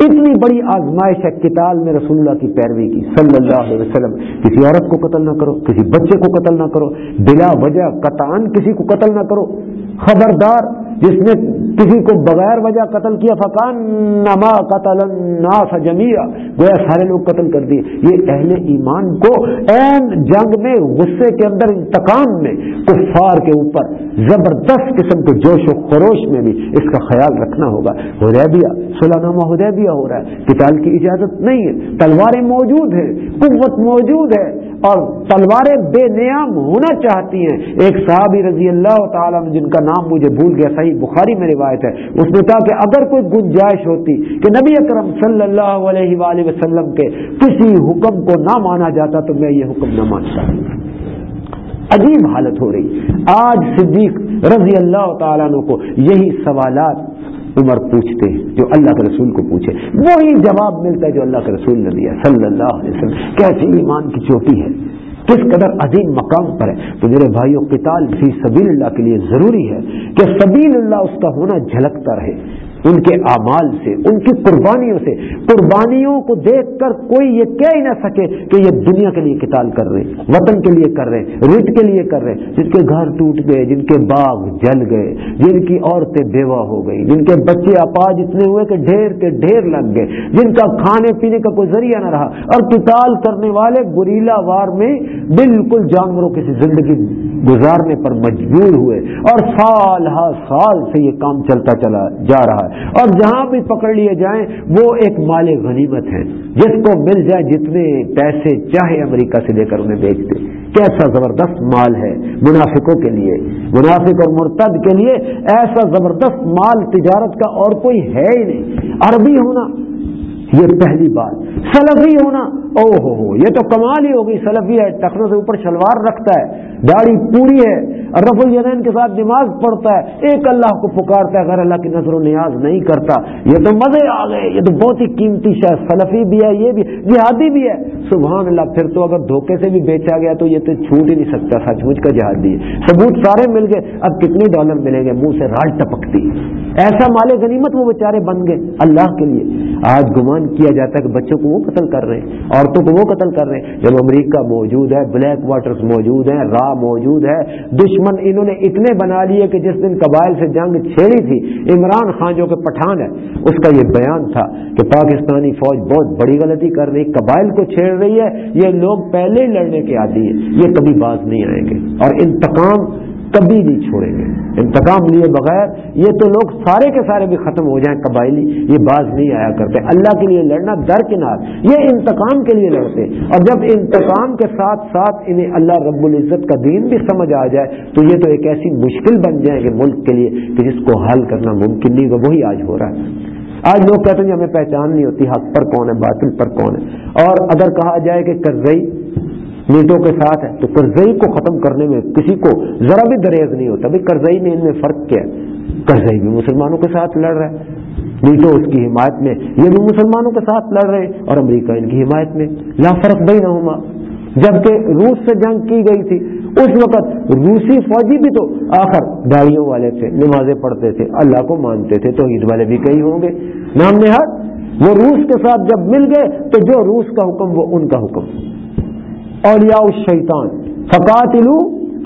اتنی بڑی آزمائش ہے کتاب میں رسول اللہ کی پیروی کی۔ صلی اللہ علیہ وسلم، کسی عورت کو قتل نہ کرو، کسی بچے کو قتل نہ کرو۔ بلا وجہ قطعان کسی کو قتل نہ کرو۔ خبردار، جس نے کسی کو بغیر وجہ قتل کیا فقان نما قتل الناس جمیا گویا سارے لوگ قتل کر دیے۔ یہ اہل ایمان کو این جنگ میں، غصے کے اندر، انتقام میں، کفار کے اوپر زبردست قسم کے جوش و خروش میں بھی اس کا خیال رکھنا ہوگا۔ ہدیبیہ صلاح نامہ ہدیبیہ ہو رہا ہے۔ کتاب کی اجازت نہیں ہے۔ تلواریں موجود ہیں، قوت موجود ہے۔ اور تلواریں بے نیام ہونا چاہتی ہیں۔ ایک صحابی رضی اللہ تعالیٰ جن کا نام مجھے بھول گیا، صحیح بخاری میں روایت ہے۔ اس نے کہا کہ اگر کوئی گنجائش ہوتی کہ نبی اکرم صلی اللہ علیہ وآلہ وسلم کے کسی حکم کو نہ مانا جاتا تو میں یہ حکم نہ مانتا عجیب حالت ہو رہی۔ آج صدیق رضی اللہ تعالیٰ کو یہی سوالات عمر پوچھتے ہیں، جو اللہ کے رسول کو پوچھے۔ وہی جواب ملتا ہے جو اللہ کے رسول نے دیا، صلی اللہ علیہ وسلم۔ کیسے ایمان کی چوٹی ہے؟ کس قدر عظیم مقام پر ہے؟ تو میرے بھائیوں، قتال فی سبیل اللہ کے لیے ضروری ہے کہ سبیل اللہ اس کا ہونا جھلکتا رہے۔ ان کے اعمال سے، ان کی قربانیوں سے۔ قربانیوں کو دیکھ کر کوئی یہ کہہ ہی نہ سکے کہ یہ دنیا کے لیے قتال کر رہے وطن کے لیے کر رہے رٹ کے لیے کر رہے جن کے گھر ٹوٹ گئے، جن کے باغ جل گئے، جن کی عورتیں بیوہ ہو گئی جن کے بچے اپاج اتنے ہوئے کہ ڈھیر کے ڈھیر لگ گئے، جن کا کھانے پینے کا کوئی ذریعہ نہ رہا۔ اور قتال کرنے والے گریلا وار میں بالکل جانوروں کی زندگی گزارنے پر مجبور ہوئے۔ اور سال ہر سال سے یہ کام چلتا چلا جا رہا ہے۔ اور جہاں بھی پکڑ لیے جائیں، وہ ایک مال غنیمت ہے۔ جس کو مل جائے، جتنے پیسے چاہے امریکہ سے لے کر انہیں بیچ دے کیسا زبردست مال ہے منافقوں کے لیے۔ منافق اور مرتد کے لیے ایسا زبردست مال تجارت کا اور کوئی ہے ہی نہیں۔ عربی ہونا، یہ پہلی بات۔ سلفی ہونا او ہو ہو، یہ تو کمال ہی ہوگی۔ سلفی ہے، ٹخنوں سے اوپر شلوار رکھتا ہے، داڑھی پوری ہے رف الجین کے ساتھ نماز پڑھتا ہے، ایک اللہ کو پکارتا ہے غیر اللہ کی نظر و نیاز نہیں کرتا۔ یہ تو مزے آ گئے، یہ تو بہت ہی قیمتی شاید سلفی بھی ہے، یہ بھی، جہادی بھی ہے۔ سبحان اللہ، پھر تو اگر دھوکے سے بھی بیچا گیا تو یہ تو چھوٹ ہی نہیں سکتا، سچ مچ کا جہادی ہے۔ ثبوت سارے مل گئے، اب کتنے ڈالر ملیں گے؟ منہ سے راج ٹپکتی۔ ایسا مال غنیمت وہ بیچارے بن گئے اللہ کے لیے۔ آج گمان کیا جاتا ہے کہ بچوں کو وہ قتل کر رہے ہیں، عورتوں کو وہ قتل کر رہے ہیں۔ جب امریکہ موجود ہے، بلیک واٹرز موجود ہیں، را موجود ہے، دشمن انہوں نے اتنے بنا لیے کہ جس دن قبائل سے جنگ چھیڑی تھی، عمران خان جو کہ پٹھان ہے، اس کا یہ بیان تھا کہ پاکستانی فوج بہت بڑی غلطی کر رہی، قبائل کو چھیڑ رہی ہے، یہ لوگ پہلے ہی لڑنے کے عادی ہیں، یہ کبھی باز نہیں آئیں گے۔ اور انتقام کبھی نہیں چھوڑیں گے۔ انتقام لیے بغیر یہ تو لوگ سارے کے سارے بھی ختم ہو جائیں قبائلی، یہ باز نہیں آیا کرتے۔ اللہ کے لیے لڑنا درکنار یہ انتقام کے لیے لڑتے۔ اور جب انتقام کے ساتھ ساتھ انہیں اللہ رب العزت کا دین بھی سمجھ آ جائے، تو یہ تو ایک ایسی مشکل بن جائے گی ملک کے لیے کہ جس کو حل کرنا ممکن نہیں وہی آج ہو رہا ہے۔ آج لوگ کہتے ہیں ہمیں پہچان نہیں ہوتی حق پر کون ہے، باطل پر کون ہے۔ اور اگر کہا جائے کہ کرزئی نیٹوں کے ساتھ ہے، تو کرزئی کو ختم کرنے میں کسی کو ذرا بھی دریز نہیں ہوتا بھائی کرزئی میں ان میں فرق کیا ہے۔ کرزئی بھی مسلمانوں کے ساتھ لڑ رہا ہے۔ نیٹو اس کی حمایت میں، یہ بھی مسلمانوں کے ساتھ لڑ رہے اور امریکہ ان کی حمایت میں۔ لا فرق بھائی نہ جبکہ روس سے جنگ کی گئی تھی، اس وقت روسی فوجی بھی تو آخر گاڑیوں والے تھے، نمازیں پڑھتے تھے، اللہ کو مانتے تھے تو عید والے بھی کئی ہوں گے۔ نام نہاد، وہ روس کے ساتھ جب مل گئے، تو جو روس کا حکم، وہ ان کا حکم۔ اولیاء الشیطان. فقاتلو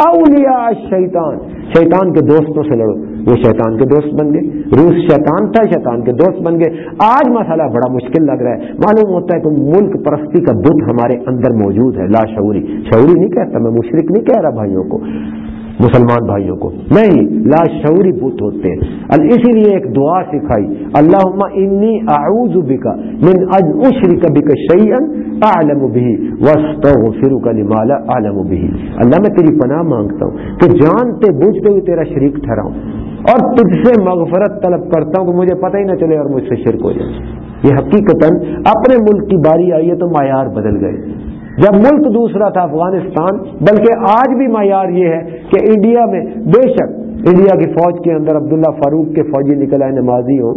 اولیاء الشیطان. شیطان کے دوستوں سے لڑو. وہ شیطان کے دوست بن گئے. روس شیطان تھا، شیطان کے دوست بن گئے. آج مسئلہ بڑا مشکل لگ رہا ہے. معلوم ہوتا ہے کہ ملک پرستی کا بت ہمارے اندر موجود ہے. لا شعوری. شعوری نہیں کہتا میں مشرق نہیں کہہ رہا بھائیوں کو. مسلمان بھائیوں کو نہیں لاشعوری بت ہوتے ہیں۔ اسی لیے ایک دعا سکھائی اللہ انی اعوذ بکا من اج اشرک بک شیئن اعلم بھی واستغفرک لما لا اعلم بھی اللہ، میں تیری پناہ مانگتا ہوں کہ جانتے بوجھتے ہوئے تیرا شریک ٹھہراؤں۔ اور تجھ سے مغفرت طلب کرتا ہوں کہ مجھے پتہ ہی نہ چلے اور مجھ سے شرک ہو جائے۔ یہ حقیقت اپنے ملک کی باری آئی ہے تو معیار بدل گئے۔ جب ملک دوسرا تھا افغانستان، بلکہ آج بھی معیار یہ ہے کہ انڈیا میں بے شک انڈیا کی فوج کے اندر عبداللہ فاروق کے فوجی نکل آئے، نمازی ہوں،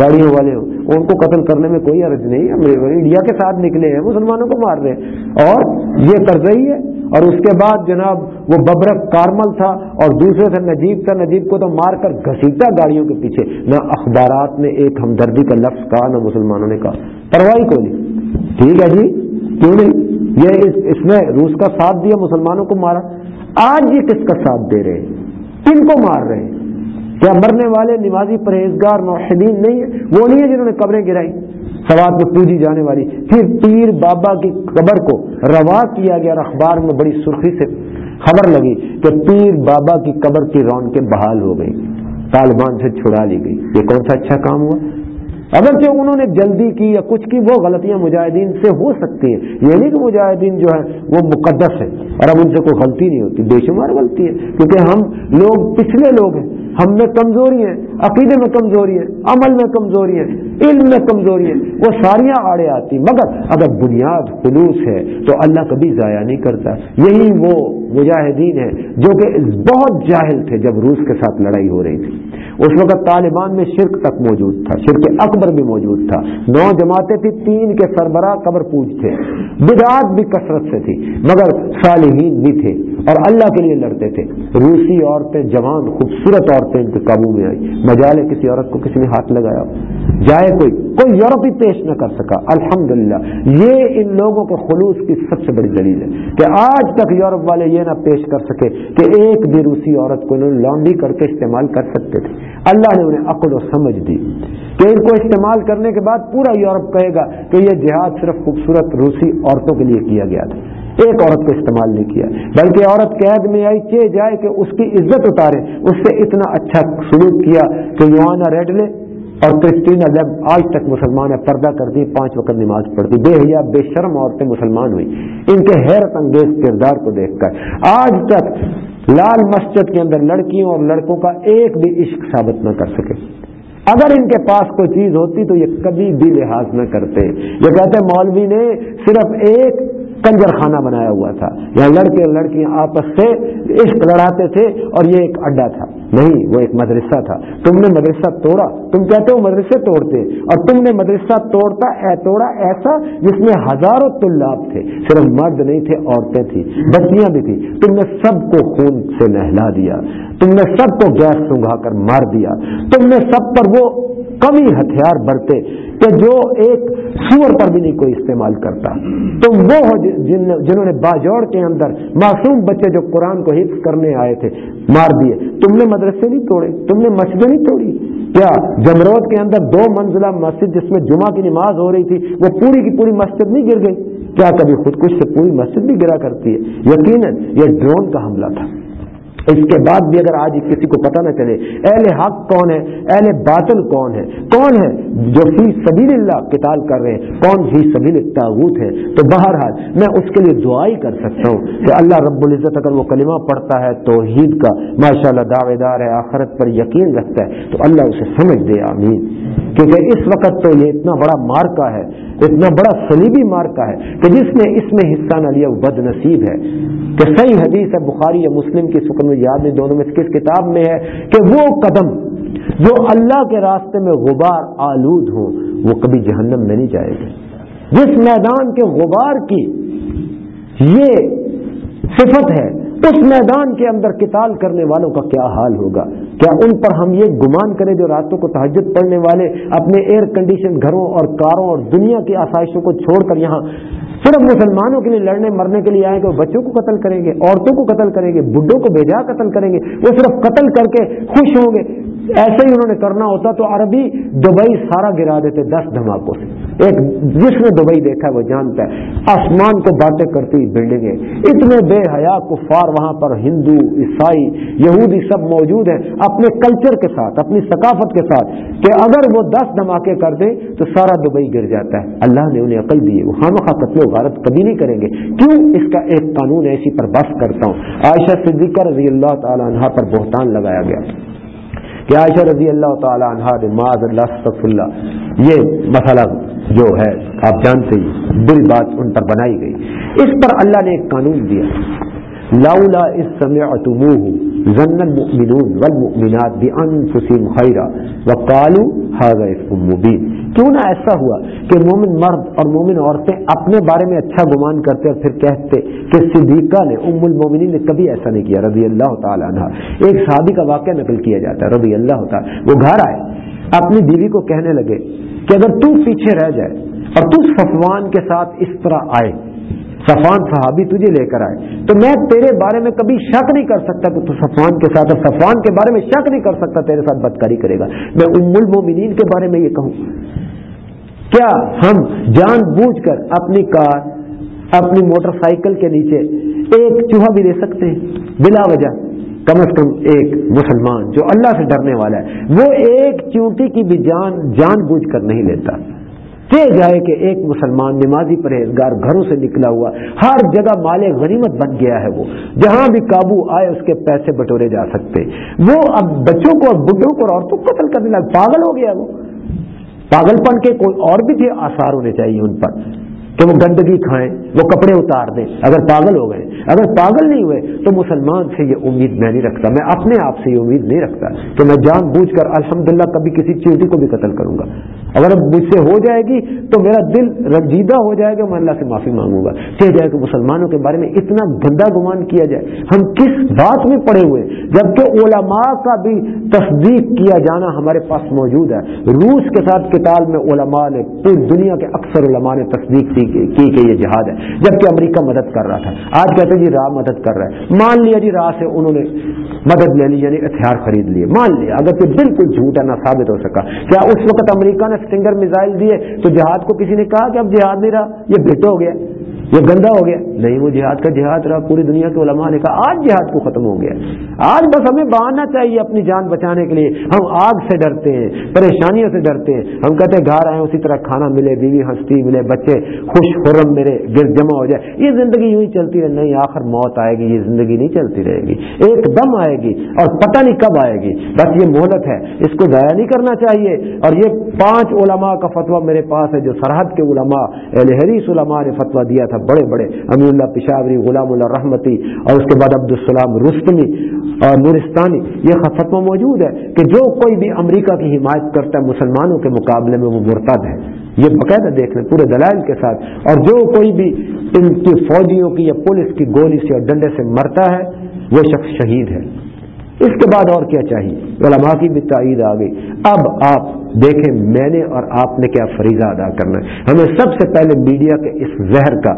گاڑیوں والے ہوں، ان کو قتل کرنے میں کوئی عرض نہیں انڈیا کے ساتھ نکلے ہیں، مسلمانوں کو مار رہے ہیں۔ اور یہ کر رہی ہے۔ اور اس کے بعد جناب وہ ببرک کارمل تھا اور دوسرے سے نجیب تھا، نجیب کو تو مار کر گھسیٹا گاڑیوں کے پیچھے۔ نہ اخبارات میں ایک ہمدردی کا لفظ کہا، نہ مسلمانوں نے کہا۔ پرواہی کو نہیں۔ ٹھیک ہے جی؟ کیوں نہیں؟ یہ اس نے روس کا ساتھ دیا، مسلمانوں کو مارا۔ آج یہ کس کا ساتھ دے رہے ہیں؟ کن کو مار رہے ہیں؟ کیا مرنے والے نمازی پرہیزگار موحدین نہیں ہے وہ نہیں ہے جنہوں نے قبریں گرائی۔ سوات میں پوجی جانے والی۔ پھر پیر بابا کی قبر کو روا کیا گیا اور اخبار میں بڑی سرخی سے خبر لگی کہ پیر بابا کی قبر کی رونقیں بحال ہو گئی طالبان سے چھڑا لی گئی۔ یہ کون سا اچھا کام ہوا؟ اگرچہ انہوں نے جلدی کی یا کچھ کی، وہ غلطیاں مجاہدین سے ہو سکتی ہیں۔ یہ نہیں کہ مجاہدین جو ہے وہ مقدس ہے اور اب ان سے کوئی غلطی نہیں ہوتی، بے شمار غلطی ہے۔ کیونکہ ہم لوگ پچھلے لوگ ہیں۔ ہم میں کمزوری ہے عقیدے میں کمزوری ہے عمل میں کمزوری ہے علم میں کمزوری ہے وہ ساریاں آڑے آتی مگر اگر بنیاد خلوص ہے، تو اللہ کبھی ضائع نہیں کرتا۔ یہی وہ مجاہدین ہے جو کہ بہت جاہل تھے جب روس کے ساتھ لڑائی ہو رہی تھی۔ اس وقت طالبان میں شرک تک موجود تھا، شرک اکبر بھی موجود تھا۔ نو جماعتیں تھی تین کے سربراہ قبر پوج تھے۔ بدعات بھی کثرت سے تھی، مگر صالحین بھی تھے۔ اور اللہ کے لیے لڑتے تھے۔ روسی عورتیں، جوان، خوبصورت عورتیں ان کے قابو میں آئی مجالے کسی عورت کو کسی نے ہاتھ لگایا۔ جائے کوئی کوئی یورپ ہی پیش نہ کر سکا۔ الحمدللہ، یہ ان لوگوں کے خلوص کی سب سے بڑی دلیل ہے کہ آج تک یورپ والے یہ نہ پیش کر سکے کہ ایک بھی روسی عورت کو انہوں لانڈی کر کے استعمال کر سکتے تھے۔ اللہ نے انہیں عقل و سمجھ دی کہ ان کو استعمال کرنے کے بعد پورا یورپ کہے گا کہ یہ جہاد صرف خوبصورت روسی عورتوں کے لیے کیا گیا تھا۔ ایک عورت کو استعمال نہیں کیا، بلکہ عورت قید میں آئی چے جائے کہ اس کی عزت اتارے، اس سے اتنا اچھا سلوک کیا کہ یوانا ریڈ لے اور کرسٹینا جب آج تک مسلمان ہے پردہ کرتی پانچ وقت نماز پڑھتی بے حیا، بے شرم عورتیں مسلمان ہوئی ان کے حیرت انگیز کردار کو دیکھ کر آج تک لال مسجد کے اندر لڑکیوں اور لڑکوں کا ایک بھی عشق ثابت نہ کر سکے۔ اگر ان کے پاس کوئی چیز ہوتی تو یہ کبھی بھی لحاظ نہ کرتے۔ یہ کہتے مولوی نے صرف ایک کنجر خانہ بنایا ہوا تھا۔ یہاں لڑکے اور لڑکیاں آپس سے عشق لڑاتے تھے اور یہ ایک اڈا تھا۔ نہیں، وہ ایک مدرسہ تھا۔ تم نے مدرسہ توڑا۔ تم کہتے ہو مدرسے توڑتے۔ اور تم نے مدرسہ توڑتا، اے توڑا، ایسا جس میں ہزاروں طلاب تھے۔ صرف مرد نہیں تھے، عورتیں تھیں، بچیاں بھی تھیں۔ تم نے سب کو خون سے نہلا دیا۔ تم نے سب کو گیس سنگھا کر مار دیا۔ تم نے سب پر وہ کمی ہتھیار برتے کہ جو ایک سور پر بھی نہیں کوئی استعمال کرتا۔ تو وہ جنہوں نے باجوڑ کے اندر معصوم بچے جو قرآن کو حفظ کرنے آئے تھے مار دیے۔ تم نے مدرسے نہیں توڑے، تم نے مسجدیں نہیں توڑی۔ کیا جمرود کے اندر دو منزلہ مسجد جس میں جمعہ کی نماز ہو رہی تھی، وہ پوری کی پوری مسجد نہیں گر گئی؟ کیا کبھی خودکش سے پوری مسجد بھی گرا کرتی ہے؟ یقیناً یہ ڈرون کا حملہ تھا۔ اس کے بعد بھی اگر آج کسی کو پتہ نہ چلے، اہل حق کون ہے اہل باطل کون ہے کون ہے جو فی سبیل اللہ قتال کر رہے ہیں؟ کون فی سبیل تاغوت ہے تو بہرحال میں اس کے لیے دعا ہی کر سکتا ہوں کہ اللہ رب العزت اگر وہ کلمہ پڑھتا ہے توحید کا ماشاء اللہ دعوے دار ہے، آخرت پر یقین رکھتا ہے، تو اللہ اسے سمجھ دے، آمین۔ کیونکہ اس وقت تو یہ اتنا بڑا مارکا ہے، اتنا بڑا سلیبی مارکا ہے کہ جس نے اس میں حصہ نہ لیا، وہ بد نصیب ہے۔ کہ صحیح حدیث ہے، بخاری یا مسلم کی سکن میں یاد نہیں، دونوں میں کس کتاب میں ہے کہ وہ قدم جو اللہ کے راستے میں غبار آلود ہوں، وہ کبھی جہنم میں نہیں جائے گا جس میدان کے غبار کی یہ صفت ہے، اس میدان کے اندر قتال کرنے والوں کا کیا حال ہوگا؟ کیا ان پر ہم یہ گمان کریں جو راتوں کو تحجد پڑھنے والے اپنے ایئر کنڈیشن گھروں اور کاروں اور دنیا کی آسائشوں کو چھوڑ کر یہاں صرف مسلمانوں کے لیے لڑنے، مرنے کے لیے آئیں گے وہ بچوں کو قتل کریں گے، عورتوں کو قتل کریں گے، بڈھوں کو بھیجا قتل کریں گے، وہ صرف قتل کر کے خوش ہوں گے۔ ایسے ہی انہوں نے کرنا ہوتا تو عربی دبئی سارا گرا دیتے، دس دھماکوں سے۔ ایک جس نے دبئی دیکھا ہے، وہ جانتا ہے۔ آسمان کو باتیں کرتی بلڈنگیں۔ اتنے بے حیا کفار وہاں پر، ہندو، عیسائی، یہودی سب موجود ہیں اپنے کلچر کے ساتھ، اپنی ثقافت کے ساتھ کہ اگر وہ دس دھماکے کر دیں تو سارا دبئی گر جاتا ہے۔ اللہ نے انہیں عقل دی وہ خام خواہ قتل و غارت کبھی نہیں کریں گے۔ کیوں؟ اس کا ایک قانون ایسی پر بس کرتا ہوں۔ عائشہ صدیقہ رضی اللہ تعالی عنہ پر بہتان لگایا گیا۔ کہ عائشہ رضی اللہ تعالی عنہ معذ اللہ صف اللہ یہ مسئلہ جو ہے، آپ جانتے ہی دل بات ان پر بنائی گئی۔ اس پر اللہ نے ایک قانون دیا۔ لاؤلا اس سمے ضن المؤمنون والمؤمنات بانفسهم خیرا وقالوا هذا اسم مبین کیوں نہ ایسا ہوا کہ مومن مرد اور مومن عورتیں اپنے بارے میں اچھا گمان کرتے اور پھر کہتے کہ صدیقہ نے ام المومنین نے کبھی ایسا نہیں کیا، رضی اللہ تعالی عنہ۔ ایک صحابی کا واقعہ نقل کیا جاتا ہے، رضی اللہ تعالی۔ وہ گھر آئے، اپنی بیوی کو کہنے لگے کہ اگر تو پیچھے رہ جائے اور تو صفوان کے ساتھ اس طرح آئے صفان صحابی تجھے لے کر آئے۔ تو میں تیرے بارے میں کبھی شک نہیں کر سکتا کہ تو صفان کے ساتھ صفان کے بارے میں شک نہیں کر سکتا تیرے ساتھ بدکاری کرے گا۔ میں ام المومنین کے بارے میں یہ کہوں۔ کیا ہم جان بوجھ کر اپنی کار، اپنی موٹر سائیکل کے نیچے ایک چوہا بھی دے سکتے ہیں؟ بلا وجہ کم از کم ایک مسلمان جو اللہ سے ڈرنے والا ہے۔ وہ ایک چونٹی کی بھی جان جان بوجھ کر نہیں لیتا۔ جائے کہ ایک مسلمان نمازی پرہیزگار گھروں سے نکلا ہوا، ہر جگہ مال غنیمت بن گیا ہے وہ، جہاں بھی قابو آئے اس کے پیسے بٹورے جا سکتے۔ وہ اب بچوں کو اور بڈھوں کو اور عورتوں کو قتل کرنے لگا، پاگل ہو گیا وہ۔ پاگل پن کے کوئی اور بھی تھے آسار ہونے چاہیے ان پر۔ کہ وہ گندگی کھائیں، وہ کپڑے اتار دیں۔ اگر پاگل ہو گئے، اگر پاگل نہیں ہوئے، تو مسلمان سے یہ امید میں نہیں رکھتا۔ میں اپنے آپ سے یہ امید نہیں رکھتا کہ میں جان بوجھ کر الحمدللہ کبھی کسی چیٹی کو بھی قتل کروں گا۔ اگر مجھ سے ہو جائے گی، تو میرا دل رنجیدہ ہو جائے گا، میں اللہ سے معافی مانگوں گا۔ کہ جائے کہ مسلمانوں کے بارے میں اتنا گندا گمان کیا جائے۔ ہم کس بات میں پڑے ہوئے جبکہ علماء کا بھی تصدیق کیا جانا ہمارے پاس موجود ہے۔ روس کے ساتھ کتاب میں علماء نے پوری دنیا کے اکثر علماء نے تصدیق کی۔ کہ یہ جہاد ہے۔ جبکہ امریکہ مدد کر رہا تھا۔ آج کہتے جی راہ مدد کر رہا ہے۔ مان لیا جی راہ سے انہوں نے مدد لے لی یعنی ہتھیار خرید لیے۔ مان لیا، اگر تو بالکل جھوٹا نہ ثابت ہو سکا۔ کیا اس وقت امریکہ نے سٹنگر میزائل دیے تو جہاد کو کسی نے کہا کہ اب جہاد نہیں رہا؟ یہ بھیٹ ہو گیا۔ یہ گندا ہو گیا۔ نہیں، وہ جہاد کا جہاد رہا۔ پوری دنیا کے علماء نے کہا، آج جہاد کو ختم ہو گیا آج بس ہمیں بہانا چاہیے اپنی جان بچانے کے لیے۔ ہم آگ سے ڈرتے ہیں، پریشانیوں سے ڈرتے ہیں۔ ہم کہتے ہیں، گھر آئے اسی طرح کھانا ملے، بیوی ہنستی ملے، بچے خوش خرم میرے گر جمع ہو جائے۔ یہ زندگی یوں ہی چلتی رہے۔ نہیں، آخر موت آئے گی، یہ زندگی نہیں چلتی رہے گی۔ ایک دم آئے گی اور پتہ نہیں کب آئے گی۔ بس یہ مہلت ہے۔ اس کو ضائع نہیں کرنا چاہیے۔ اور یہ پانچ علماء کا فتویٰ میرے پاس ہے، جو سرحد کے علماء حریث علماء نے فتویٰ دیا تھا۔ تھا بڑے بڑے امیر اللہ پشاوری، غلام اللہ رحمتی اور اس کے بعد عبدالسلام رستمی اور نورستانی، یہ فتو موجود ہے کہ جو کوئی بھی امریکہ کی حمایت کرتا ہے، مسلمانوں کے مقابلے میں وہ مرتد ہے۔ یہ باقاعدہ دیکھ لیں، پورے دلائل کے ساتھ۔ اور جو کوئی بھی ان کی فوجیوں کی یا پولیس کی گولی سے اور ڈنڈے سے مرتا ہے، وہ شخص شہید ہے۔ اس کے بعد اور کیا چاہیے؟ علماء کی بھی تائید آ گئی۔ اب آپ دیکھیں میں نے اور آپ نے کیا فریضہ ادا کرنا ہے۔ ہمیں سب سے پہلے میڈیا کے اس زہر کا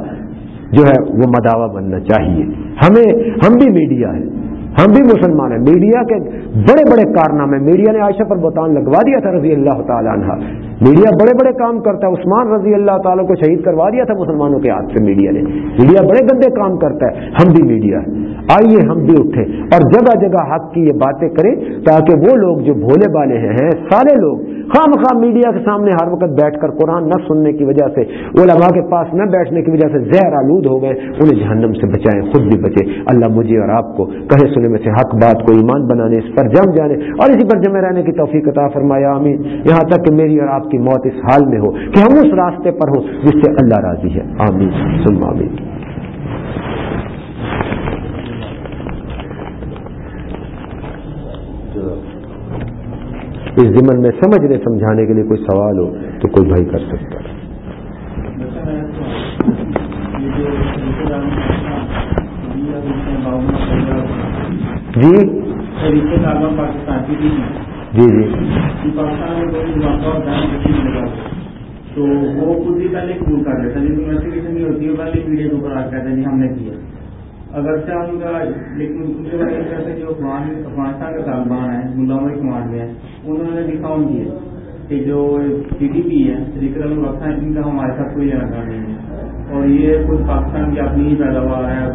جو ہے وہ مداوع بننا چاہیے۔ ہمیں ہم بھی میڈیا ہے ہم بھی مسلمان ہیں۔ میڈیا کے بڑے بڑے کارنامے، میڈیا نے عائشہ پر بتان لگوا دیا تھا رضی اللہ تعالیٰ عنہ۔ میڈیا بڑے بڑے کام کرتا ہے۔ عثمان رضی اللہ تعالیٰ کو شہید کروا دیا تھا مسلمانوں کے ہاتھ سے میڈیا نے۔ میڈیا بڑے گندے کام کرتا ہے۔ ہم بھی میڈیا ہے آئیے ہم بھی اٹھے اور جگہ جگہ حق کی یہ باتیں کریں تاکہ وہ لوگ جو بھولے بالے ہیں سارے لوگ خام خام میڈیا کے سامنے ہر وقت بیٹھ کر قرآن نہ سننے کی وجہ سے، علماء کے پاس نہ بیٹھنے کی وجہ سے زہر آلود ہو گئے۔ انہیں جہنم سے بچائیں، خود بھی بچے اللہ مجھے اور آپ کو کہے سنے میں سے حق بات کو ایمان بنانے، اس پر جم جانے۔ اور اسی پر جمے رہنے کی توفیق عطا فرمایا، آمین۔ یہاں تک کہ میری اور آپ کی موت اس حال میں ہو کہ ہم اس راستے پر ہوں جس سے اللہ راضی ہے۔ آمین۔ سن آمین۔ اس ضمن میں سمجھنے، سمجھانے کے لیے کوئی سوال ہو تو کوئی بھائی کر سکتا ہے۔ جی؟ جی جی۔ تو وہ خود ہی پہلے قبول کر انویسٹیگیشن نہیں ہوتی ہے پہلے میڈیا کے اوپر آ کہتے ہیں ہم نے کیا۔ اگرچہ ان کا لیکن ان کے وجہ سے جو افغانستان کے طالبان ہیں ملا عمر کمانڈ میں انہوں نے کیا کہ جو سی ڈی پی ہے ذکر الوقت ہے ان کا ہمارے ساتھ کوئی نہیں ہے۔ اور یہ خود پاکستان کی اپنی ہی پیداوار ہے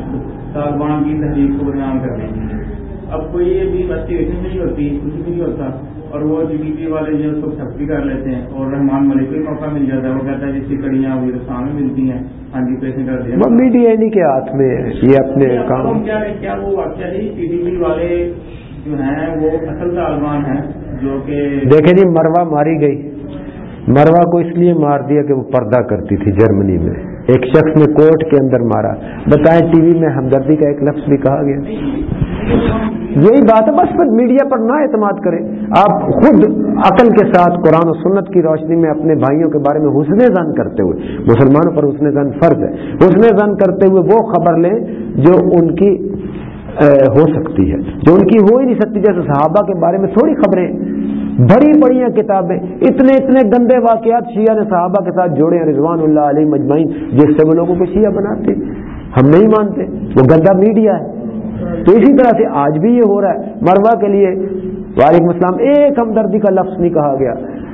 طالبان کی کو بدنام لیے۔ اب کوئی بھی انویسٹیگیشن نہیں ہوتی کچھ بھی نہیں ہوتا۔ اور وہ جی ڈی پی والے جو کو سختی کر لیتے ہیں۔ اور رحمان ملک کو موقع مل جاتا ہے۔ وہ کہتا ہے جس کی کڑیاں تو سامنے ملتی ہیں۔ ہاں جی پیسے کر دیا۔ میڈیا کے ہاتھ میں یہ اپنے کام۔ کیا وہ واقعہ جی سی ڈی پی والے جو ہیں وہ اصل طالبان ہیں جو کہ دیکھیں جی مروا ماری گئی۔ مروا کو اس لیے مار دیا کہ وہ پردہ کرتی تھی جرمنی میں۔ ایک شخص نے کورٹ کے اندر مارا۔ بتائیں ٹی وی میں ہمدردی کا ایک لفظ بھی کہا گیا۔ یہی بات ہے، بس پھر میڈیا پر نہ اعتماد کریں۔ آپ خود عقل کے ساتھ قرآن و سنت کی روشنی میں اپنے بھائیوں کے بارے میں حسن زن کرتے ہوئے، مسلمانوں پر حسن زن فرض ہے۔ حسن زن کرتے ہوئے وہ خبر لیں جو ان کی ہو سکتی ہے۔ جو ان کی ہو ہی نہیں سکتی، جیسے صحابہ کے بارے میں تھوڑی خبریں۔ بڑی بڑی کتابیں، اتنے اتنے گندے واقعات شیعہ نے صحابہ کے ساتھ جوڑے ہیں، رضوان اللہ علیہ مجمعین، جس سے وہ لوگوں کو شیعہ بناتے۔ ہم نہیں مانتے، وہ گندا میڈیا ہے۔ تو اسی طرح سے آج بھی یہ ہو رہا ہے، مروا کے لیے۔ وعلیکم السلام، ایک ہمدردی کا لفظ نہیں کہا گیا۔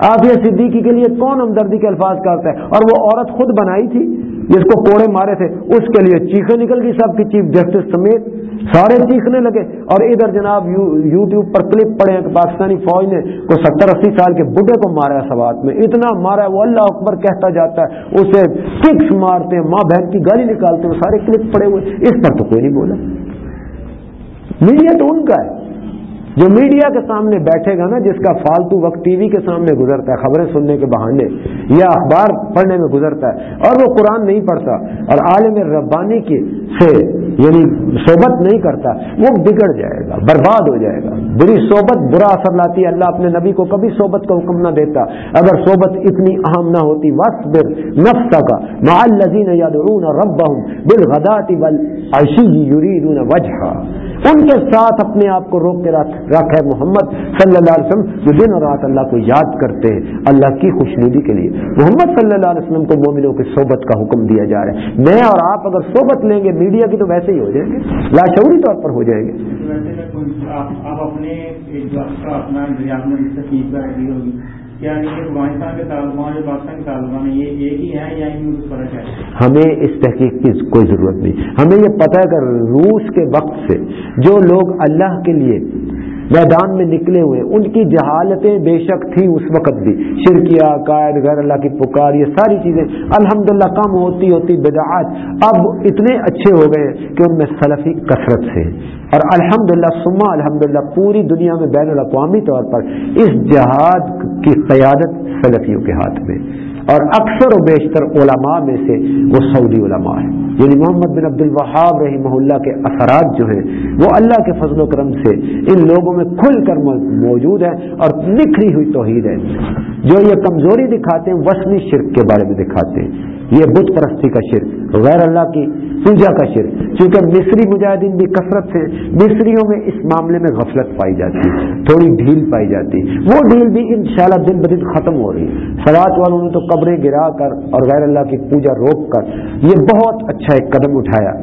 آپ یہ صدیقی کے لیے کون ہمدردی کے الفاظ کرتا ہے؟ اور وہ عورت خود بنائی تھی، جس کو کوڑے مارے تھے، اس کے لیے چیخیں نکل گئی۔ سب کی چیف جسٹس سمیت سارے چیخنے لگے۔ اور ادھر جناب یو ٹیوب پر کلپ پڑے ہیں کہ پاکستانی فوج نے کوئی ستر اسی سال کے بڈھے کو مارا ہے سوات میں۔ اتنا مارا ہے، وہ اللہ اکبر کہتا جاتا ہے، اسے ککس مارتے ہیں، ماں بہن کی گالی نکالتے ہیں، سارے کلپ پڑے ہوئے اس پر تو کوئی نہیں بولا۔ میڈیا تو ان کا ہے۔ جو میڈیا کے سامنے بیٹھے گا نا، جس کا فالتو وقت ٹی وی کے سامنے گزرتا ہے، خبریں سننے کے بہانے، یا اخبار پڑھنے میں گزرتا ہے، اور وہ قرآن نہیں پڑھتا، اور عالم ربانی کی سے یعنی صحبت نہیں کرتا، وہ بگڑ جائے گا، برباد ہو جائے گا۔ بری صحبت برا اثر لاتی ہے اللہ اپنے نبی کو کبھی صحبت کا حکم نہ دیتا۔ اگر صحبت اتنی اہم نہ ہوتی وقت بر نفس کا مال لذین یادعون ربهم بالغدات والعشی یریدون وجہا۔ ان کے ساتھ اپنے آپ کو روک کے رکھ ہے محمد صلی اللہ علیہ وسلم، جو دن اور رات اللہ کو یاد کرتے ہیں اللہ کی خوشنودی کے لیے۔ محمد صلی اللہ علیہ وسلم کو مومنوں کی صحبت کا حکم دیا جا رہا ہے۔ میں اور آپ اگر صحبت لیں گے، میڈیا کی تو ویسے ہی ہو جائیں گے لاشعوری طور پر ہو جائیں گے۔ آپ اپنے کیا افغانستان کے طالبان جو پاکستان کے طالبان یہ ایک ہی ہے یا فرق ہے ہمیں اس تحقیق کی کوئی ضرورت نہیں۔ ہمیں یہ پتہ ہے کہ روس کے وقت سے جو لوگ اللہ کے لیے میدان میں نکلے ہوئے، ان کی جہالتیں بے شک تھیں اس وقت بھی۔ شرکیہ، قائد، غیر اللہ کی پکار، یہ ساری چیزیں الحمدللہ کم ہوتی ہوتی بدعات اب اتنے اچھے ہو گئے کہ ان میں سلفی کثرت سے۔ اور الحمد للہ سما الحمد للہ پوری دنیا میں بین الاقوامی طور پر اس جہاد کی قیادت سلفیوں کے ہاتھ میں۔ اور اکثر و بیشتر علماء میں سے وہ سعودی علماء ہیں۔ یعنی محمد بن عبد الوہاب رحمہ اللہ کے اثرات جو ہیں، وہ اللہ کے فضل و کرم سے ان لوگوں میں کھل کر موجود ہیں اور نکھری ہوئی توحید ہے۔ جو یہ کمزوری دکھاتے ہیں، وسنی شرک کے بارے میں دکھاتے ہیں۔ یہ بت پرستی کا شرک، غیر اللہ کی پوجا کا شرک کیونکہ مصری مجاہدین بھی کثرت سے مصریوں میں اس معاملے میں غفلت پائی جاتی، تھوڑی ڈھیل پائی جاتی۔ وہ ڈھیل بھی انشاءاللہ دن بدن ختم ہو رہی۔ سرات والوں نے تو قبریں گرا کر اور غیر اللہ کی پوجا روک کر یہ بہت اچھا ایک قدم اٹھایا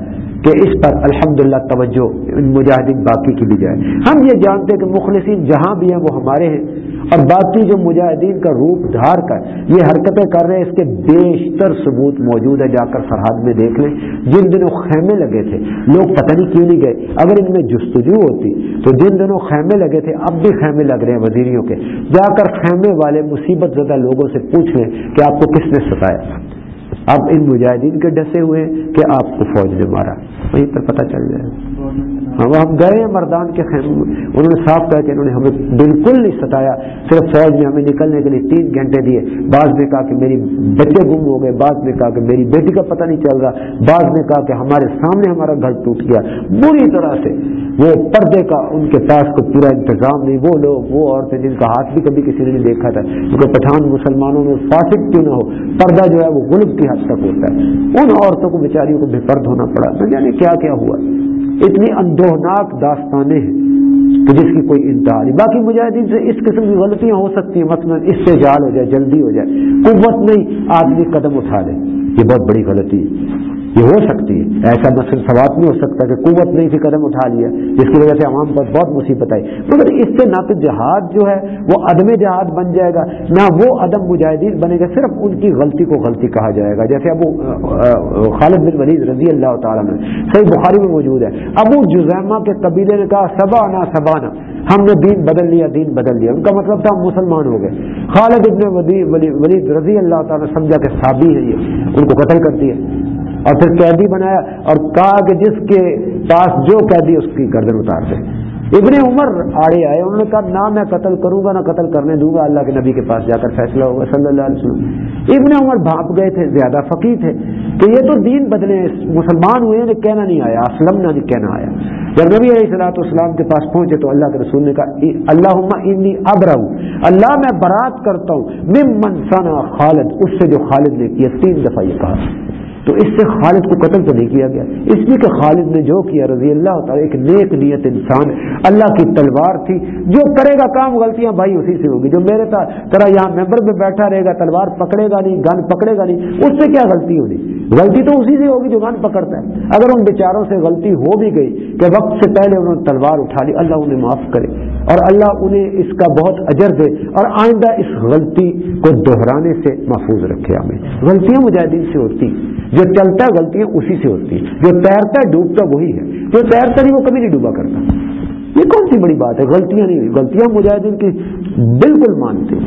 کہ اس پر الحمدللہ توجہ ان مجاہدین باقی کی بھی جائے۔ ہم یہ جانتے ہیں کہ مخلصین جہاں بھی ہیں وہ ہمارے ہیں، اور باقی جو مجاہدین کا روپ دھار کر یہ حرکتیں کر رہے ہیں، اس کے بیشتر ثبوت موجود ہے۔ جا کر سرحد میں دیکھ لیں۔ جن دنوں خیمے لگے تھے۔ لوگ پتہ نہیں کیوں نہیں گئے۔ اگر ان میں جستجو ہوتی تو جن دنوں خیمے لگے تھے، اب بھی خیمے لگ رہے ہیں وزیریوں کے۔ جا کر خیمے والے مصیبت زدہ لوگوں سے پوچھ لیں کہ آپ کو کس نے ستایا؟ اب ان مجاہدین کے ڈسے ہوئے کہ آپ کو فوج نے مارا۔ وہیں پر پتہ چل جائے۔ ہاں وہ ہم گئے ہیں مردان کے خیمے میں انہوں نے صاف کہا کہ انہوں نے ہمیں بالکل نہیں ستایا، صرف فوج میں ہمیں نکلنے کے لیے تین گھنٹے دیے۔ بعض نے کہا کہ میری بچے گم ہو گئے، بعض نے کہا کہ میری بیٹی کا پتہ نہیں چل رہا۔ بعض نے کہا کہ ہمارے سامنے ہمارا گھر ٹوٹ گیا۔ بری طرح سے وہ پردے کا ان کے پاس کو پورا انتظام نہیں، وہ لوگ، وہ عورتیں جن کا ہاتھ بھی کبھی کسی نے نہیں دیکھا تھا کیونکہ پٹھان مسلمانوں میں فاسق کیوں نہ ہو؟ پردہ جو ہے وہ غلب کی حد تک ہوتا ہے۔ ان عورتوں کو بیچاریوں کو بے پرد ہونا پڑا۔ نہ جانے کیا کیا ہوا؟ اتنی اندوہناک داستانیں ہیں کہ جس کی کوئی انتہا نہیں۔ باقی مجاہدین سے اس قسم کی غلطیاں ہو سکتی ہیں، مثلا اس سے جال ہو جائے، جلدی ہو جائے، قوت نہیں، آدمی قدم اٹھا لے۔ یہ بہت بڑی غلطی ہے۔ یہ ہو سکتی ہے۔ ایسا مثلا سوات نہیں ہو سکتا کہ قوت نہیں تھی قدم اٹھا لیا جس کی وجہ سے عوام پر بہت مصیبت آئی۔ مگر اس سے نہ تو جہاد جو ہے، وہ عدم جہاد بن جائے گا، نہ وہ عدم مجاہدین بنے گا، صرف ان کی غلطی کو غلطی کہا جائے گا۔ جیسے ابو خالد بن ولید رضی اللہ تعالیٰ میں صحیح بخاری میں موجود ہے۔ ابو جزیمہ کے قبیلے نے کہا، سبانا سبانا، ہم نے دین بدل لیا، دین بدل لیا۔ ان کا مطلب تھا، ہم مسلمان ہو گئے۔ خالد ابن ولید رضی اللہ تعالیٰ سمجھا کہ صابی ہے یہ، ان کو قتل کرتی ہے اور پھر قیدی بنایا اور کہا کہ جس کے پاس جو قیدی اس کی گردن اتار دے۔ ابن عمر آڑے آئے، انہوں نے کہا، نہ میں قتل کروں گا، نہ قتل کرنے دوں گا، اللہ کے نبی کے پاس جا کر فیصلہ ہوگا، صلی اللہ علیہ وسلم۔ ابن عمر بھاپ گئے تھے، زیادہ فقیر تھے۔ کہ یہ تو دین بدلے، مسلمان ہوئے ہیں کہنا نہیں آیا، اسلم نہ کہنا آیا۔ جب نبی علیہ السلاۃ والسلام کے پاس پہنچے تو اللہ کے رسول نے کہا اللہ انی اب اللہ میں برات کرتا ہوں۔ ممن ثنا خالد، اس سے جو خالد نے کیا، تین دفعہ یہ کہا۔ تو اس سے خالد کو قتل تو نہیں کیا گیا۔ اس لیے کہ خالد نے جو کیا رضی اللہ تعالیٰ، ایک نیک نیت انسان، اللہ کی تلوار تھی۔ جو کرے گا کام غلطیاں بھائی اسی سے ہوگی۔ جو میرے طرح یہاں ممبر میں بیٹھا رہے گا، تلوار پکڑے گا نہیں، گن پکڑے گا نہیں، اس سے کیا غلطی ہونی؟ غلطی تو اسی سے ہوگی جو گن پکڑتا ہے۔ اگر ان بیچاروں سے غلطی ہو بھی گئی کہ وقت سے پہلے انہوں نے تلوار اٹھا لی، اللہ انہیں معاف کرے۔ اور اللہ انہیں اس کا بہت اجر دے اور آئندہ اس غلطی کو دہرانے سے محفوظ رکھے ہمیں غلطیاں مجاہدین سے ہوتی، جو چلتا غلطیاں اسی سے ہوتی، جو تیرتا ڈوبتا وہی ہے، جو تیرتا نہیں وہ کبھی نہیں ڈوبا کرتا۔ یہ کون سی بڑی بات ہے؟ غلطیاں نہیں، غلطیاں مجاہدین کی بالکل مانتے۔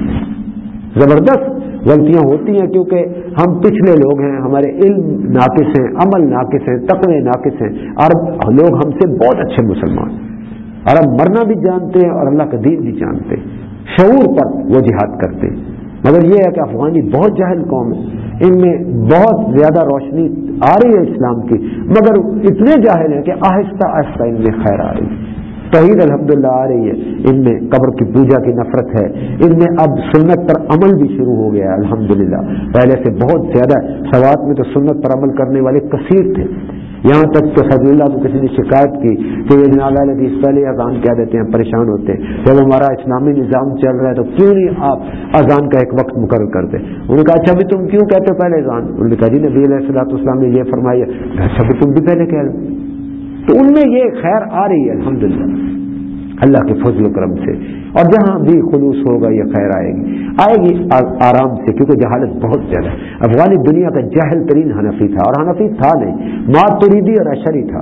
زبردست غلطیاں ہوتی ہیں کیونکہ ہم پچھلے لوگ ہیں، ہمارے علم ناقص ہیں، عمل ناقص ہیں، تقوی ناقص ہیں، اور لوگ ہم سے بہت اچھے مسلمان۔ اور ہم مرنا بھی جانتے ہیں اور اللہ کا دین بھی جانتے ہیں۔ شعور پر وہ جہاد کرتے ہیں۔ مگر یہ ہے کہ افغانی بہت جاہل قوم ہے ان میں بہت زیادہ روشنی آ رہی ہے اسلام کی۔ مگر اتنے جاہل ہیں کہ آہستہ آہستہ ان میں خیر آ رہی ہے۔ توحید الحمد للہ آ رہی ہے۔ ان میں قبر کی پوجا کی نفرت ہے۔ ان میں اب سنت پر عمل بھی شروع ہو گیا ہے الحمد پہلے سے بہت زیادہ سوات میں تو سنت پر عمل کرنے والے کثیر تھے۔ یہاں تک تو فضل اللہ کو کسی نے شکایت کی کہ یہ جناب حدیث پہلے اذان کہہ دیتے ہیں پریشان ہوتے ہیں۔ جب ہمارا اسلامی نظام چل رہا ہے تو کیوں نہیں آپ اذان کا ایک وقت مقرر کرتے؟ انہوں نے کہا اچھا بھی تم کیوں کہتے ہو پہلے اذان؟ انہوں نے کہا جی نبی علیہ السلاۃ اسلام نے یہ فرمایا۔ اچھا بھی تم بھی پہلے کہہ رہے تو ان میں یہ خیر آ رہی ہے الحمد اللہ کے فضل و کرم سے۔ اور جہاں بھی خلوص ہوگا، یہ خیر آئے گی۔ آئے گی آرام سے، کیونکہ جہالت بہت زیادہ افغانی دنیا کا جہل ترین حنفی تھا، اور حنفی تھا نہیں، ماتریدی اور اشری تھا۔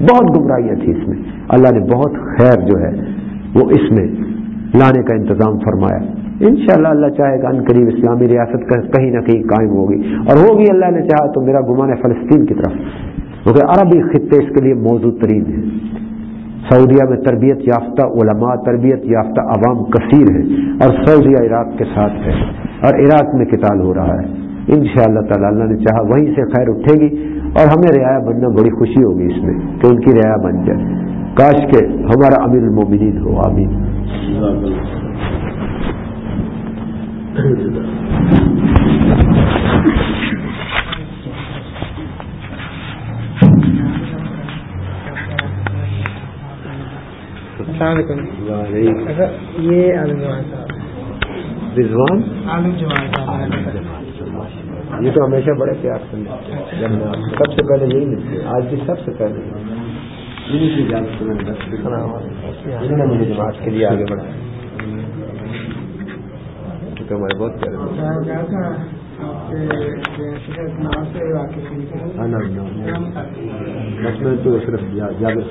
بہت گمراہیاں تھی اس میں۔ اللہ نے بہت خیر جو ہے، وہ اس میں لانے کا انتظام فرمایا۔ ان شاء اللہ اللہ چاہے گا ان قریب اسلامی ریاست کہیں نہ کہیں قائم ہوگی اور ہوگی اللہ نے چاہا تو میرا گمان ہے فلسطین کی طرف، کیونکہ عربی خطے اس کے لیے موضوع ترین ہے سعودیہ میں تربیت یافتہ علماء، تربیت یافتہ عوام کثیر ہے اور سعودیہ عراق کے ساتھ ہے اور عراق میں قتال ہو رہا ہے۔ ان شاء اللہ تعالیٰ اللہ نے چاہا وہیں سے خیر اٹھے گی اور ہمیں رعایا بننا بڑی خوشی ہوگی اس میں کہ ان کی رعایا بن جائے۔ کاش کے ہمارا امیر المومنین ہو، آمین۔ السلام علیکم۔ اچھا، یہ رضوان؟ یہ تو ہمیشہ بڑے پیار سے سب سے پہلے یہی ملتے ہیں آج بھی سب سے پہلے۔ انہیں کی سے میں نے مجھے جماعت کے لیے آگے بڑھایا۔ کیونکہ ہمارے بہت پیارے